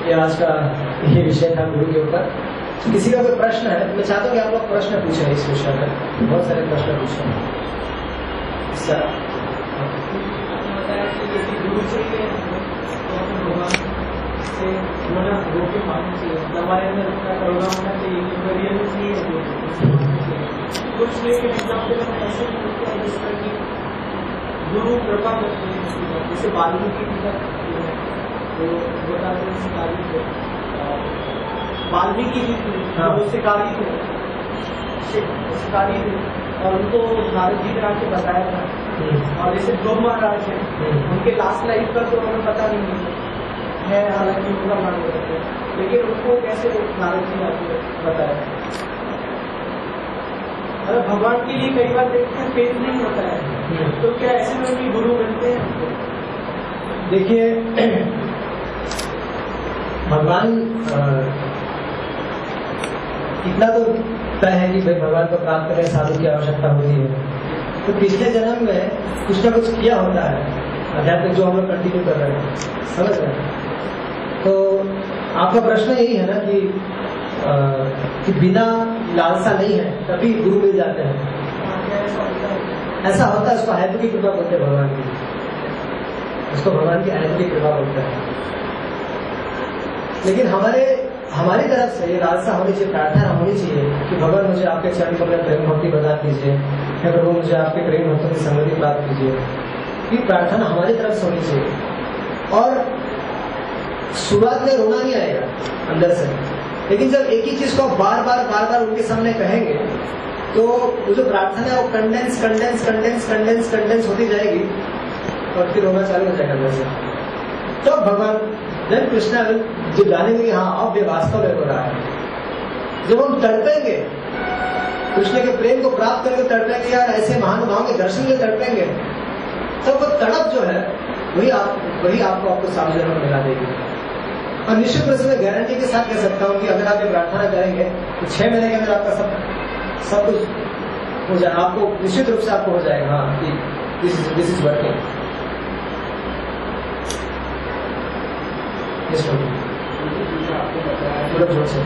ये आज का ये विषय था गुरु के ऊपर। तो किसी का कोई प्रश्न है तो मैं चाहता हूँ कि आप लोग प्रश्न पूछें इस विषय में बहुत सारे प्रश्न पूछें। गुरु तो कृपा करते हैं जैसे जी का बताते हैं शिकारी थे और वाल्मीकि जी थे हाँ। वो शिकारी थे। शिकारी थे। और उनको नारद जी ने आके बताया था। हम्म, और जैसे ध्रुव महाराज है हम्म। उनके लास्ट लाइफ का तो हमें पता नहीं है। है हालाँकि उनका मान होता है। लेकिन उनको कैसे नारद जी ने आके बताया? अगर भगवान के लिए कई बार देखते हैं पेट नहीं होता है। हम्म। तो क्या ऐसे में भी गुरु बनते हैं? देखिए भगवान इतना तो तय है कि भाई भगवान को प्राप्त करने साधु की आवश्यकता होती है। तो पिछले जन्म में कुछ ना कुछ किया होता है। अध्यात्म जो हम लोग कंटिन्यू कर रहे हैं। समझ रहे तो आपका प्रश्न यही है ना कि अ, कि बिना लालसा नहीं है तभी गुरु मिल जाते हैं। ऐसा होता है उसको अहैतु की कृपा बोलते हैं भगवान की। उसको भगवान की अहैतु की कृपा बोलते हैं। लेकिन हमारे हमारी तरफ़ से ये लालसा होनी चाहिए, प्रार्थना होनी चाहिए कि भगवान मुझे आपके चरण कमल प्रेम भक्ति प्रदान कीजिए। हे प्रभु, मुझे आपके प्रेम भक्तों की संगति प्राप्त कीजिए। ये प्रार्थना हमारी तरफ़ से होनी चाहिए। और शुरुआत में रोना नहीं आएगा अंदर से। लेकिन जब एक ही चीज़ को बार बार बार बार उनके सामने कहेंगे तो वो जो प्रार्थना है वो condense condense condense condense condense होती जाएगी और फिर रोना चालू हो जाएगा अंदर से। तो भगवान जब कृष्णा जब जानेंगे कि हाँ अब ये वास्तव में हो रहा है. जब हम तड़पेंगे, कृष्ण के प्रेम को प्राप्त करके तड़पेंगे, यार ऐसे महानुभाव के दर्शन में तड़पेंगे, तब वो तड़प जो है, वही आप, वही आपको आपको सामने मिला देगी। और निश्चित रूप से मैं गारंटी के साथ कह सकता हूँ कि अगर आप ये प्रार्थना करेंगे तो छह महीने के अंदर आपका सब सब कुछ हो जाए, आपको निश्चित रूप से आपको हो जाएगा हाँ दिस इज़ वर्किंग आपको बताया थोड़ा ज़ोर से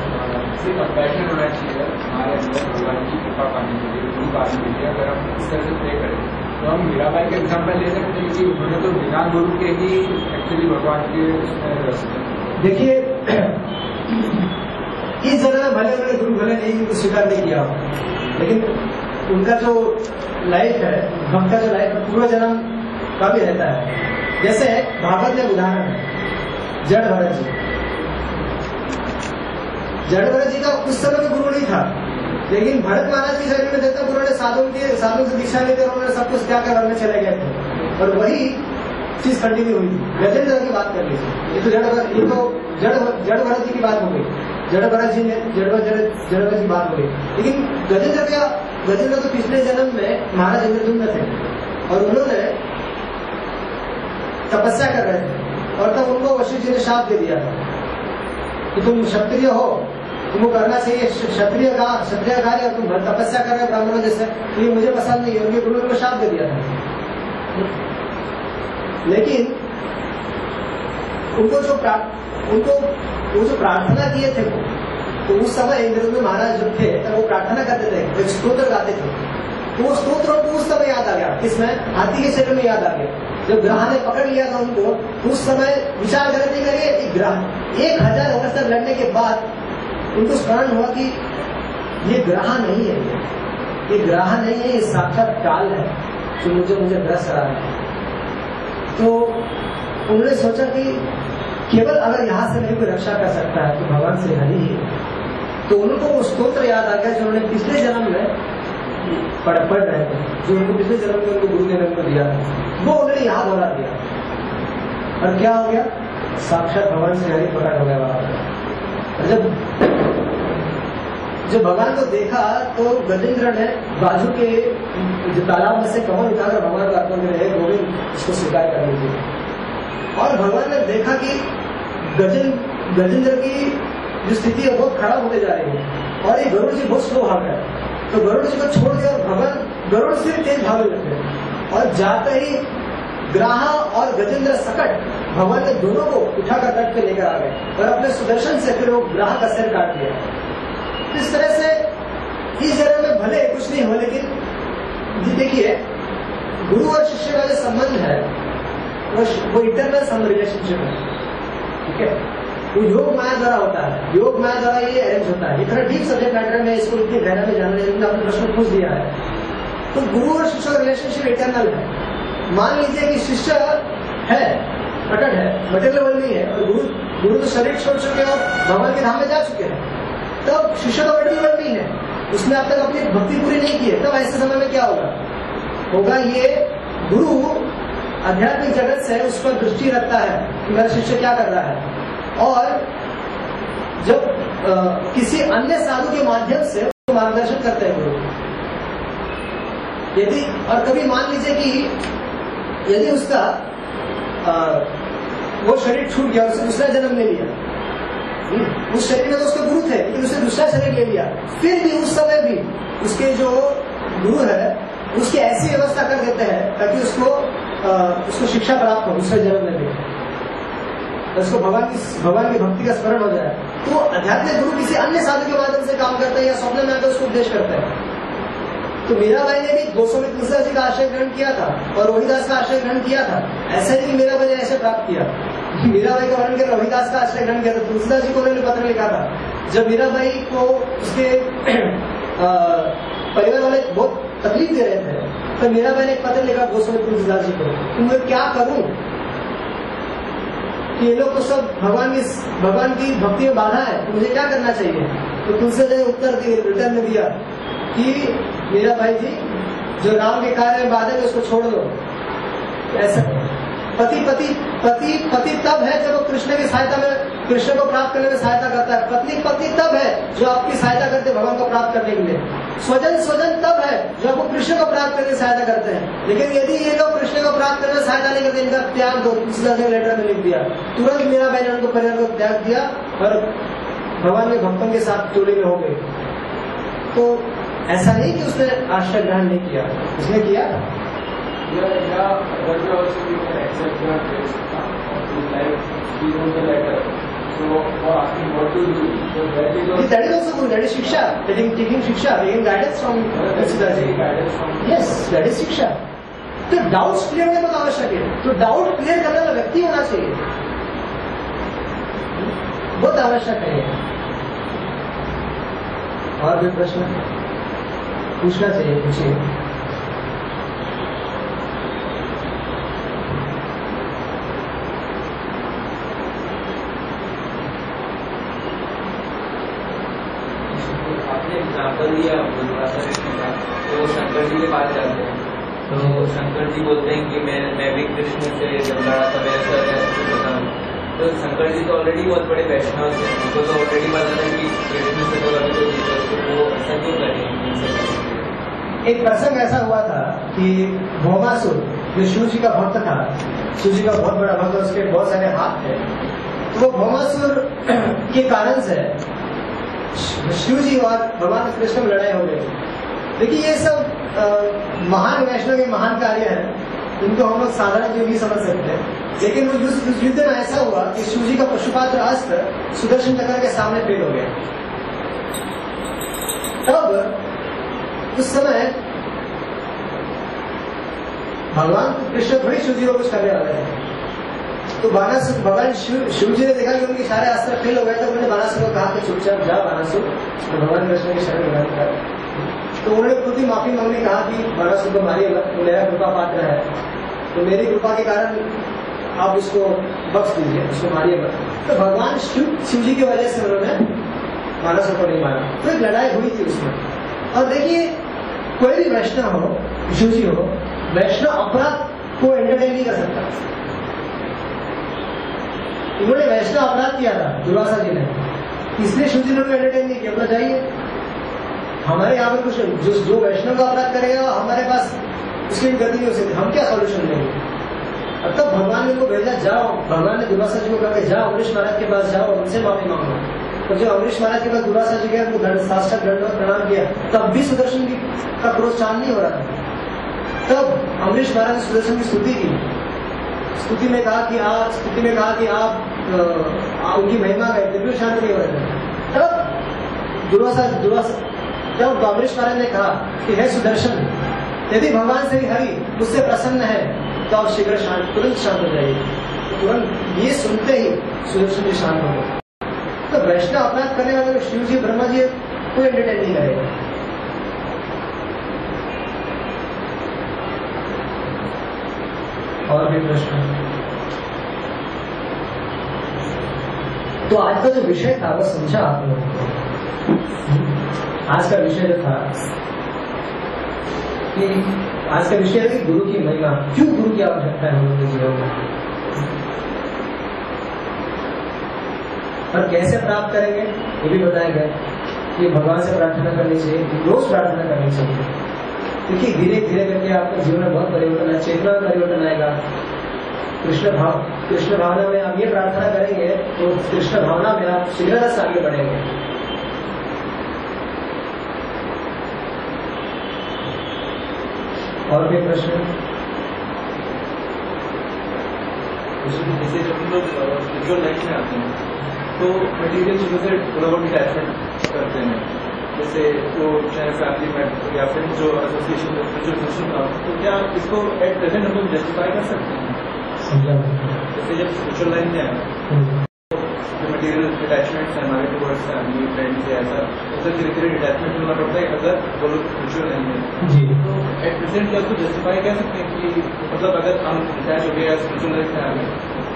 से कंपैशन होना चाहिए हमारे अंदर भगवान की कृपा पाने के लिए गुरु पाने के लिए। अगर हम इस तरह से प्रे करें तो हम मीराबाई का एग्ज़ाम्पल ले सकते हैं कि उन्होंने तो बिना गुरु के ही एक्चुअली भगवान के रस देखिए इस जगह में भले उन्होंने गुरु भले नहीं स्वीकार नहीं किया। लेकिन उनका जो लाइफ है भक्त का जो लाइफ पूर्व जन्म का भी रहता है। जैसे भागवत में उदाहरण है। जड़ भरत जी। जड़ भरत जी का उस समय में गुरु नहीं था। लेकिन भरत महाराज के शरीर में देखता उन्होंने साधु के साधु से दीक्षा लेते और उन्होंने सब कुछ त्याग कर चले गए थे। और वही चीज़ कंटिन्यू हुई थी। गजेंद्र की बात कर लीजिए ये तो जड़ ये तो जड़ जड़ भरत जी की बात हो गई। जड़ भरत जी ने जड़ जड़ भरत की बात हो गई। लेकिन गजेंद्र का गजेंद्र तो पिछले जन्म में महाराज इंद्रदुम्न थे। और उन्होंने तपस्या कर रहे थे। और तब उनको वशिष्ठ जी ने शाप दे दिया था कि तुम क्षत्रिय हो, तुमको करना चाहिए क्षत्रिय का, क्षत्रिय कार्य, तुम तपस्या कर रहे हो ब्राह्मणों जैसे तो ये मुझे पसंद नहीं है उनके गुरु उनको शाप दे दिया था। लेकिन, उनको जो उनको, वो जो प्रार्थना किए थे वो तो उस समय इंद्रदुम्न महाराज जब थे, तब वो प्रार्थना करते थे, एक स्तोत्र गाते थे। तो वो स्तोत्र उनको उस समय याद आ गया किसमें हाथी के शरीर में याद आ गया। जब ग्रह ने पकड़ लिया था उनको, उस समय विचार करने करिए कि ग्रह, एक हज़ार वर्ष तक लड़ने के बाद उनको स्मरण हुआ कि ये ग्रह नहीं है ये ग्रह नहीं है, ये साक्षात काल है, जो मुझे मुझे ग्रस रहा है तो उन्होंने सोचा कि केवल अगर यहाँ से मेरी कोई रक्षा कर सकता है तो भगवान से हरि ही। तो उनको वो स्तोत्र याद आ गया जो उन्होंने पिछले जन्म में पढ़ पढ़ रहे थे। जो उनको पिछले जन्म में उनको गुरु ने उनको दिया था, वो उन्होंने यहाँ दोहरा दिया। और क्या हो गया? साक्षात भगवान से हरि प्रकट हो गया वहाँ। जब जब भगवान को देखा तो गजेंद्र ने बाजू के तालाब में से कमल उठाकर भगवान को अर्पण करे "हे गोविंद, इसको स्वीकार कर लीजिए। और भगवान ने देखा कि गजें, गजेंद्र की जो स्थिति है बहुत खराब होते जा रही है। और ये गरुड़ जी बहुत स्लो रहे हैं। तो गरुड़ जी को छोड़ दिया और भगवान गरुड़ से तेज भागने लगे और जाते ही ग्राहा और गजेंद्र सकट भगवान ने दोनों को उठाकर तट पे लेकर आ गए और अपने सुदर्शन से फिर वो ग्राह का सिर काट दिया। इस तरह से इस जगह में भले कुछ नहीं हो, लेकिन जी देखिए, गुरु और शिष्य का जो संबंध है, वो वो इंटरनल सम रिलेशनशिप है। ठीक है? वो योग माया द्वारा होता है। योग माया द्वारा ये अरेंज होता है। इतना डीप सब्जेक्ट मैटर में इसको इतनी गहरा में जानना लेकिन आपने प्रश्न पूछ दिया है। तो गुरु और शिष्य का रिलेशनशिप इंटरनल है। मान लीजिए कि शिष्य है, प्रकट है मटेरियल लेवल नहीं है और गुरु गुरु तो शरीर छोड़ चुके हैं और भगवान के धाम में जा चुके हैं। तब शिष्य तो मटेरियल लेवल नहीं है। उसने अब तक अपनी भक्ति पूरी नहीं की है। तब ऐसे समय में क्या होगा? होगा ये, गुरु आध्यात्मिक जगत से उस पर दृष्टि रखता है कि मेरा शिष्य क्या कर रहा है। और जब अ, किसी अन्य साधु के माध्यम से मार्गदर्शन करते हैं गुरु। यदि और कभी मान लीजिए कि यदि उसका अ, वो शरीर छूट गया उसने दूसरा जन्म ले लिया। हम्म, उस शरीर में तो उसके गुरु थे लेकिन उसने दूसरा शरीर ले लिया। फिर भी उस समय भी उसके जो गुरु है उसकी ऐसी व्यवस्था कर देते हैं ताकि उसको अ, उसको शिक्षा प्राप्त हो दूसरे जन्म में भी। उसको भगवान की भगवान की भक्ति का स्मरण हो जाए। तो आध्यात्मिक गुरु किसी अन्य साधु के माध्यम से काम करते हैं या स्वप्न में आकर उसको उपदेश करते हैं। तो मीराबाई ने भी गोस्वामी तुलसीदास जी का आश्रय ग्रहण किया था और रोहिदास का आश्रय ग्रहण किया था। ऐसा नहीं कि मीराबाई ने ऐसे प्राप्त किया। मीराबाई का वर्णन किया रोहिदास का आश्रय ग्रहण किया था। तुलसीदास जी को उन्होंने पत्र लिखा था। जब मीराबाई को उसके परिवार वाले बहुत तकलीफ़ दे रहे थे तो मीराबाई ने एक पत्र लिखा गोस्वामी तुलसीदास जी को मैं क्या करूँ? ये लोग तो सब भगवान की भगवान की भक्ति में बाधा है तो मुझे क्या करना चाहिए? तो तुलसी ने उत्तर दिए रिटर्न में दिया कि, मेरा भाई जी, जो राम के कार्य में बाधक है, उसको छोड़ दो। ऐसा, पति पति पति पति तब है जब वो कृष्ण की सहायता में कृष्ण को प्राप्त करने में सहायता करता है। पत्नी पत्नी तब है जो आपकी सहायता करते भगवान को प्राप्त करने के लिए। स्वजन स्वजन तब है जो आपको कृष्ण को प्राप्त करने में सहायता करते हैं। लेकिन यदि ये लोग कृष्ण को प्राप्त करने में सहायता नहीं करते इनका त्याग दो तुलसीदास लेटर में लिख दिया। तुरंत मीरा बहन उनको परिवार को त्याग दिया और भगवान के भक्तों के साथ टोले में हो गए। तो ऐसा नहीं कि उसने आश्रय ग्रहण नहीं किया। उसने किया? Yeah, yeah, that is also good that is shiksha taking taking shiksha taking guidance from guidance yes that is शिक्षा तो डाउट्स क्लियर होना बहुत आवश्यक है तो डाउट क्लियर करने वाला व्यक्ति होना चाहिए बहुत आवश्यक है और भी प्रश्न पूछना चाहिए पूछिए दिया तो शंकर जी के पास जाते हैं। तो शंकर जी बोलते हैं कि मैं मैं भी कृष्ण से जब लड़ा था साथ ऐसा हूँ। तो शंकर जी तो ऑलरेडी बहुत बड़े वैष्णव थे, उनको तो ऑलरेडी पता था कि कृष्ण से तो अभी कोई जीता तो वो ऐसा क्यों करें? एक प्रसंग ऐसा हुआ था कि भोमासुर, जो शिव जी का भक्त था, शिव जी का बहुत बड़ा भक्त, उसके बहुत सारे हाथ थे। तो वो भोमासुर के कारण से शिव जी और भगवान कृष्ण में लड़ाई हो गई। देखिए, ये सब महान वैष्णव के महान कार्य है। इनको हम लोग साधारण जो नहीं समझ सकते। लेकिन वो युद्ध उस युद्ध में ऐसा हुआ कि शिव जी का पशुपात्र अस्त्र सुदर्शन चक्र के सामने फेल हो गया। तब, उस समय, भगवान कृष्ण थोड़ी शिव जी को कुछ करने वाले थे। तो बानासुर भगवान शिव जी ने देखा कि उनके सारे अस्त्र फेल हो गए तो उन्होंने बानासुर को कहा कि चुपचाप जा बानासुर तो भगवान कृष्ण की शरण ग्रहण कर तो उन्होंने खुद ही माफ़ी मांगने कहा कि बानासुर को मारिए मत वो मेरा कृपा पात्र है। तो मेरी कृपा के कारण आप उसको बख्श दीजिए उसको मारिए मत तो भगवान शिव शिव जी की वजह से उन्होंने मानसों को नहीं मारा। तो एक लड़ाई हुई थी उसमें। और देखिए, कोई भी वैष्णव हो शिव जी हो, वैष्णव अपराध को एंटरटेन नहीं कर सकता। इन्होंने वैष्णव अपराध किया था, दुर्वासा जी ने। इसलिए शिव जी ने एंटरटेन नहीं किया बताइए हमारे यहाँ पर कुछ जो जो वैष्णव का अपराध करेगा हमारे पास उसकी गति नहीं हो सकती हम क्या सोल्यूशन देंगे और तब भगवान ने उनको भेजा, जाओ। भगवान ने दुर्वासा जी को कहा कि जाओ, अमरीश महाराज के पास जाओ, उनसे माफ़ी मांगो। तो जो अमरीश महाराज के पास दुर्वासा जी गए, उनको साक्षात दंडवत प्रणाम किया, तब भी सुदर्शन की का प्रोत्साहन नहीं हो रहा था। तब अमरीश महाराज ने सुदर्शन की स्तुति की। स्तुति में कहा कि आप स्तुति में कहा कि आप उनकी महिमा गए फिर भी शांत नहीं हो रहे तब दुर्वासा दुर्वासा, जब अमरीश महाराज ने कहा कि हे सुदर्शन, यदि भगवान श्री हरि उससे प्रसन्न है तो आप शीघ्र शांत, तुरंत शांत हो जाएगी तुरंत ये सुनते ही सुदर्शन जी शांत हो गए। तो वैष्णव अपराध करने वाले शिव जी, ब्रह्मा जी, कोई एंटरटेन नहीं करेगा। और भी प्रश्न। तो आज का जो विषय था, वो समझा आप लोगों को। आज का विषय जो था, कि आज का विषय है गुरु की महिमा। क्यों गुरु की आवश्यकता है हम लोगों के जीवन में? और कैसे प्राप्त करेंगे, ये भी बताया गया कि भगवान से प्रार्थना करनी चाहिए, रोज प्रार्थना करनी चाहिए। देखिए धीरे धीरे करके आपके जीवन में बहुत परिवर्तन है चेतना में परिवर्तन आएगा। कृष्ण भाव, कृष्ण भावना में आप ये प्रार्थना करेंगे तो कृष्ण भावना में आप शीघ्रता से आगे बढ़ेंगे। और भी प्रश्न? जैसे जब हम लोग स्पिरिचुअल लाइफ में आते हैं तो मटीरियल चीज़ों से थोड़ा बहुत डिटैचमेंट करते हैं। जैसे वो चाहे फैमिली में या फिर जो एसोसिएशन स्पिरिचुअल एसोसिएशन का तो क्या इसको एट प्रेजेंट हम लोग जस्टिफाई कर सकते हैं? जैसे जब स्पिरिचुअल लाइन में आए जो मटीरियल अटैचमेंट्स हैं हमारे टूवर्ड्स फैमिली फ्रेंड्स या ऐसा उससे धीरे धीरे डिटैचमेंट होना पड़ता है अगर वो लोग स्पिरिचुअल लाइन में जी। तो एट प्रेजेंट क्या उसको जस्टिफाई कर सकते हैं कि मतलब अगर हम अटैच हो गए या स्पिरिचुअल लाइफ में आ गए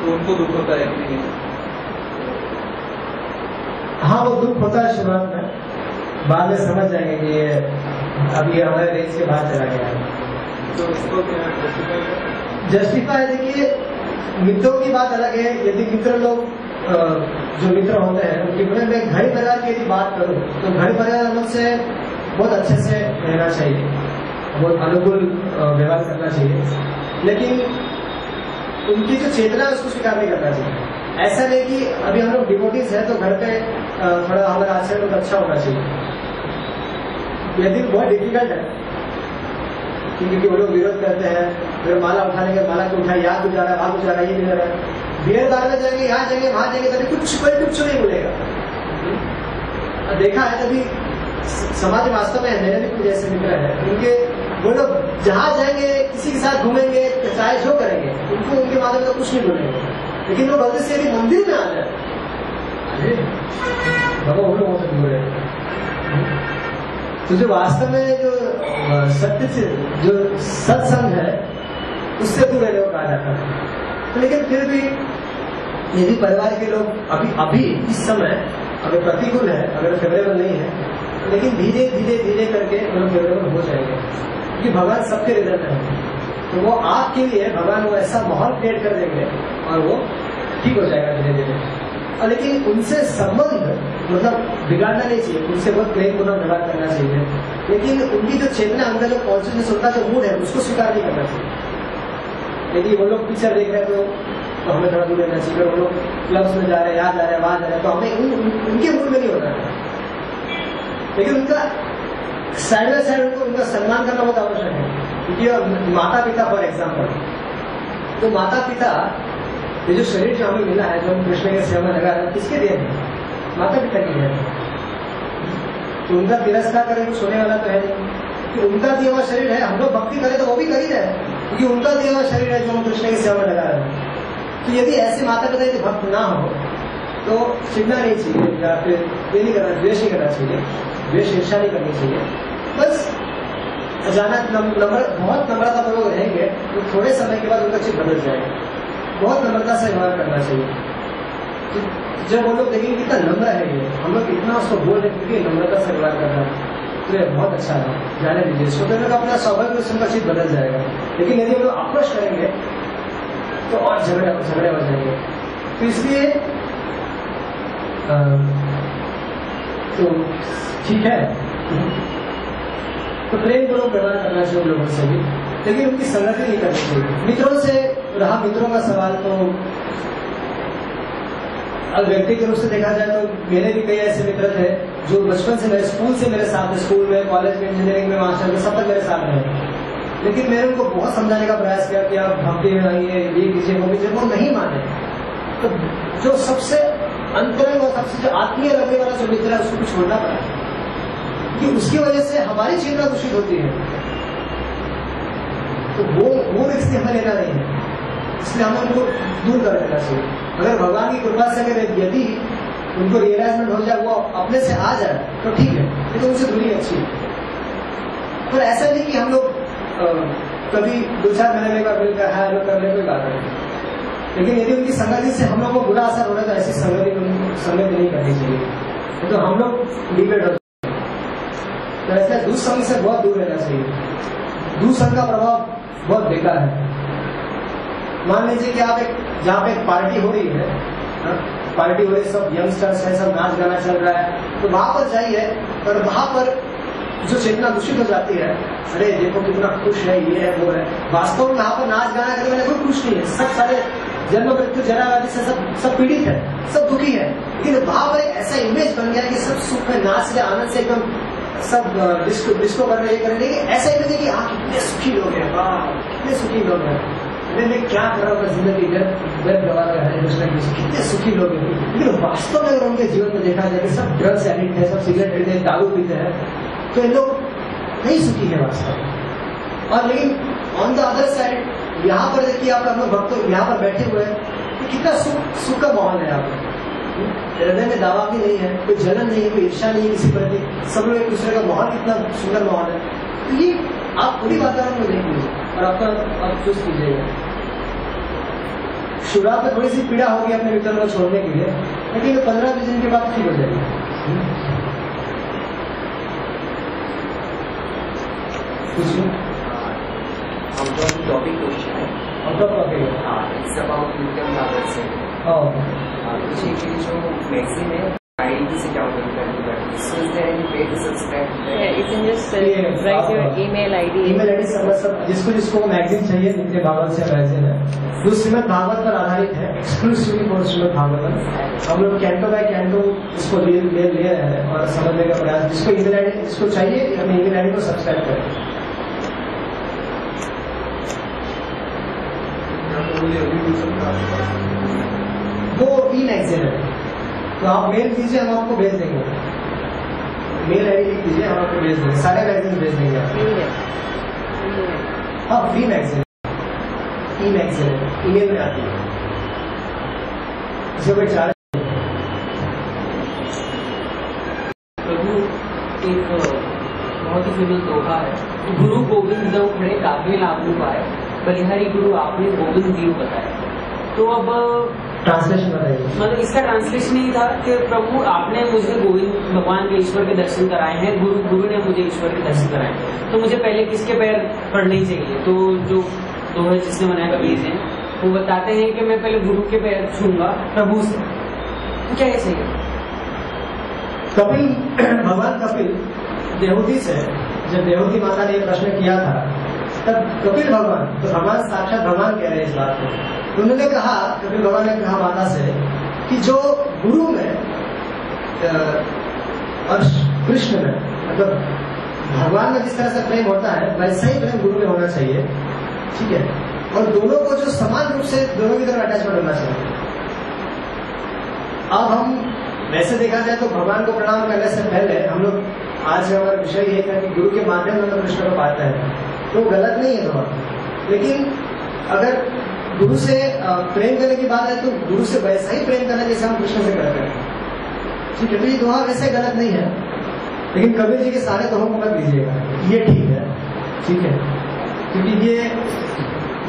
तो उनको दुख होता है कि नहीं? हाँ वो दुख होता है शुरुआत में। बाद में समझ जाएँगे कि ये अब ये हमारे रेंज के बाहर चला गया है। तो इसको क्या जस्टिफाई देखिए मित्रों की बात अलग है। यदि मित्र लोग जो मित्र होते हैं उनकी मैं मैं घड़ी परिवार की यदि बात करूँ तो घड़ी परिवार हम लोग से बहुत अच्छे से रहना चाहिए। बहुत अनुकूल व्यवहार करना चाहिए। लेकिन उनकी जो चेतना है उसको स्वीकार नहीं करना चाहिए। ऐसा नहीं कि अभी हम लोग डिवोटीज हैं तो घर पे थोड़ा हमारा आचरण बहुत अच्छा होना चाहिए। यदि बहुत डिफ़िकल्ट है। क्योंकि वो लोग विरोध करते हैं, फिर माला उठाने के माला को उठाए यहाँ कुछ जा रहा है वहाँ कुछ जा रहा है ये भी जा रहा है बियर बार में जाएँगे, यहाँ जाएँगे, वहाँ जाएँगे, तभी कुछ कोई कुछ नहीं बोलेगा। देखा है तभी समाज वास्तव में है मेरे भी कुछ ऐसे मित्र हैं। उनके वो लोग जहाँ जाएँगे, किसी के साथ घूमेंगे, चाहे जो करेंगे, उनको उनके माध्यम से कुछ नहीं बोलेंगे। लेकिन वो गलती से यदि मंदिर में आ जाए। अरे, बाबा, वो लोग से बोले तो जो वास्तव में जो सत्य से जो सत्संग है, उससे दूर रहने को कहा जाता है तो लेकिन फिर भी यदि परिवार के लोग अभी अभी इस समय अगर प्रतिकूल है, अगर फेवरेबल नहीं है, लेकिन धीरे धीरे धीरे करके लोग फेवरेबल हो जाएँगे। क्योंकि भगवान सबके रिज़ल्ट है। तो वो आपके लिए भगवान वो ऐसा माहौल क्रिएट कर देंगे और वो ठीक हो जाएगा धीरे धीरे और लेकिन उनसे संबंध मतलब बिगाड़ना नहीं चाहिए। उनसे बहुत प्रेम पूर्वक व्यवहार करना चाहिए। लेकिन उनकी जो चेतना उनका जो कॉन्शियसनेस उनका जो मूड है उसको स्वीकार नहीं करना चाहिए। यदि वो लोग पिक्चर देख रहे हैं तो, तो हमें थोड़ा दूर रहना चाहिए। वो लोग क्लब्स में जा रहे हैं यहाँ जा रहे हैं वहाँ जा रहे हैं तो हमें उन, उन, उनके मूड में नहीं होना है लेकिन उनका साइड बाय साइड उनको उनका सम्मान करना बहुत आवश्यक है। क्योंकि माता पिता फॉर एग्ज़ाम्पल तो माता पिता ये जो शरीर जो हमें मिला है, जो हम कृष्ण के सेवा में लगा रहे किसके दिए हैं माता पिता की हैं तो उनका तिरस्कार करें होने वाला तो है नहीं। कि उनका दिया हुआ शरीर है, हम लोग भक्ति करें तो वो भी कर ही रहे क्योंकि उनका दिया हुआ शरीर है जो हम कृष्ण की सेवा में लगा रहे हैं। तो यदि ऐसे माता पिता यदि भक्त ना हो तो चिढ़ना नहीं चाहिए, या फिर ये नहीं करना, द्वेष नहीं करना चाहिए, द्वेष ईर्षा नहीं करनी चाहिए। बस अचानक नम- नम्र बहुत नम्रता पूर्वक रहेंगे तो थोड़े समय के बाद उनका चित्त बदल जाएगा। बहुत नम्रता से व्यवहार करना चाहिए। तो जब वो लोग देखेंगे कितना नम्र है ये, हम लोग इतना उसको बोल रहे क्योंकि नम्रता से व्यवहार कर रहा है तो ये बहुत अच्छा है। जाने दीजिए, इसको करने का अपना स्वाभाविक रूप से चीज़ बदल जाएगा। लेकिन यदि हम लोग अप्रोच करेंगे तो और झगड़े झगड़े हो जाएँगे। तो इसलिए तो ठीक है। तो प्रेम पूर्वक व्यवहार करना चाहिए उन लोगों से भी। लेकिन उनकी संगति नहीं करनी चाहिए। मित्रों से रहा मित्रों का सवाल तो अब व्यक्ति के रूप से देखा जाए तो मेरे भी कई ऐसे मित्र थे, जो बचपन से मेरे, स्कूल से मेरे साथ स्कूल में, कॉलेज में इंजीनियरिंग में मास्टर में, सब तक मेरे साथ रहे। लेकिन मैंने उनको बहुत समझाने का प्रयास किया कि आप भक्ति में आइए ये कीजिए वो कीजिए वो नहीं माने तो जो सबसे अंतरंग और सबसे जो आत्मीय लगने वाला जो मित्र है, उसको छोड़ना पड़ा। कि उसकी वजह से हमारी चिंता दूषित होती है। तो वो वो रिस्क हमें लेना नहीं है। इसलिए हमें उनको दूर कर देना चाहिए। अगर भगवान की कृपा से अगर यदि उनको रियलाइजमेंट हो जाए, वो अपने से आ जाए तो ठीक है। ये तो उनसे दूरी अच्छी है। पर ऐसा नहीं कि हम लोग कभी दो चार महीने में एक बार मिलकर हाय हेलो कर ले कोई बात नहीं। लेकिन यदि उनकी संगति से हम लोग को बुरा असर हो रहा है तो ऐसी संगति संगति नहीं करनी चाहिए। तो हम लोग डिबेट होते हैं। तो ऐसा दुसंग से बहुत दूर रहना चाहिए। दुसंग का प्रभाव बहुत बेकार है। मान लीजिए कि आप एक जहाँ पे एक पार्टी हो रही है हाँ, पार्टी हो रही सब यंगस्टर्स है सब नाच गाना चल रहा है तो वहाँ पर जाइए और वहाँ पर जो चेतना दूषित हो जाती है अरे देखो कितना खुश है ये है वो है। वास्तव में वहाँ पर नाच गाना करने वाले कोई खुश नहीं है। सब सारे जन्म मृत्यु जरावादी से सब सब पीड़ित है सब दुखी है। लेकिन वहाँ पर ऐसा इमेज बन गया कि सब सुख में नाच रहे आनंद से एकदम सब डिस्को डिस्को कर हैं, ये कर लेकिन ऐसा है कि हाँ कितने सुखी लोग हैं वाह कितने सुखी लोग हैं। अरे मैं क्या कर रहा हूँ ज़िंदगी व्यर्थ व्यर्थ गवा रहा है कृष्ण कृष्ण कितने सुखी लोग हैं। लेकिन वास्तव में अगर उनके जीवन में देखा जाए कि सब ड्रग्स एडिक्ट है सब सिगरेट पीते हैं दारू पीते हैं तो ये लोग नहीं सुखी है वास्तव में। और लेकिन ऑन द अदर साइड यहाँ पर देखिए आप लोग भक्त यहाँ पर बैठे हुए हैं कितना सुख सुख का माहौल है पर। हृदय में दावा भी नहीं है कोई जलन नहीं है कोई ईर्षा नहीं है किसी प्रति सब लोग एक दूसरे का माहौल कितना सुंदर माहौल है। तो ये आप पूरी वातावरण में देख लीजिए और आपका आप चूज़ कीजिएगा। शुरुआत में थोड़ी सी पीड़ा होगी अपने मित्रों को छोड़ने के लिए लेकिन पंद्रह बीस दिन के बाद ठीक हो जाएगी। Out of the topic question, out of topic uh, it's about Nitya Bhagat से और मुझे जो है से है Yeah, you can just uh, write your email ID. सब सब जिसको जिसको मैगजीन चाहिए नित्य भागवत से मैगजीन है। जो श्रीमद भागवत पर आधारित है। एक्सक्लूसिवली फॉर श्रीमद भागवत हम लोग कैंटो बाय कैंटो इसको ले ले ले रहे हैं और समझने का प्रयास जिसको ईमेल आईडी जिसको चाहिए अपने ईमेल आईडी को सब्सक्राइब करें। वो ई मैगजीन है। तो आप मेल कीजिए हम आपको भेज देंगे। मेल आईडी लिख दीजिए हम आपको भेज देंगे। सारे मैगजीन भेज देंगे Free है. फ्री मैगजीन ई मैगजीन है ईमेल में आती है। कोई चार्ज प्रभु एक बहुत ही फ़ेमस दोहा है। गुरु गोविंद जब खड़े काफिल आपू पाए बलिहारी गुरु आपने गोविंद जीव बताया तो अब ट्रांसलेशन बताइए मतलब इसका ट्रांसलेशन ही था कि प्रभु आपने मुझे गोविंद भगवान के ईश्वर के दर्शन कराए हैं गुरु गुरु ने मुझे ईश्वर के दर्शन कराए तो मुझे पहले किसके पैर पड़ने चाहिए? तो जो दोहा जिसने बनाया कबीर हैं वो बताते हैं कि मैं पहले गुरु के पैर छूँगा प्रभु से। तो क्या ये सही है? कपिल भगवान कपिल देहूती से जब देहूती माता ने प्रश्न किया था तब कपिल भगवान तो भगवान साक्षात भगवान कह रहे हैं इस बात को। तो उन्होंने कहा, कपिल भगवान ने कहा माता से, कि जो गुरु में और कृष्ण में मतलब भगवान में जिस तरह से प्रेम होता है, वैसा ही प्रेम गुरु में होना चाहिए, ठीक है? और दोनों को जो समान रूप से, दोनों की तरफ़ अटैचमेंट होना चाहिए। अब हम वैसे देखा जाए तो भगवान को प्रणाम करने से पहले हम लोग, आज हमारा विषय ये था कि गुरु के माध्यम से कृष्ण को पाते हैं। तो गलत नहीं है दोनों लेकिन अगर गुरु से प्रेम करने की बात है तो गुरु से वैसा ही प्रेम करना जैसे हम कृष्ण से करते हैं। ठीक है तो ये दोहा वैसे गलत नहीं है। लेकिन कबीर जी के सारे दोहों को मत लीजिएगा। ये ठीक है। ठीक है। क्योंकि ये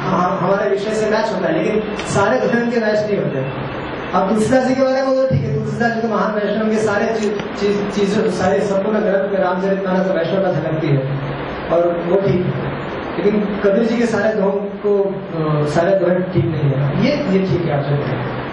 हमारे विषय से मैच होता है, लेकिन सारे धर्म के मैच नहीं होते। अब तुलसीदास जी के बारे में ठीक है, तुलसीदास जी तो महान वैष्णव के सारे चीज़ों, चीज- सारे संपूर्ण ग्रंथ में रामचरित मानस वैष्णव का झलकती है। और वो ठीक लेकिन कबीर जी के सारे दोहों को सारे दोहे ठीक नहीं है। ये ये ठीक है, आप।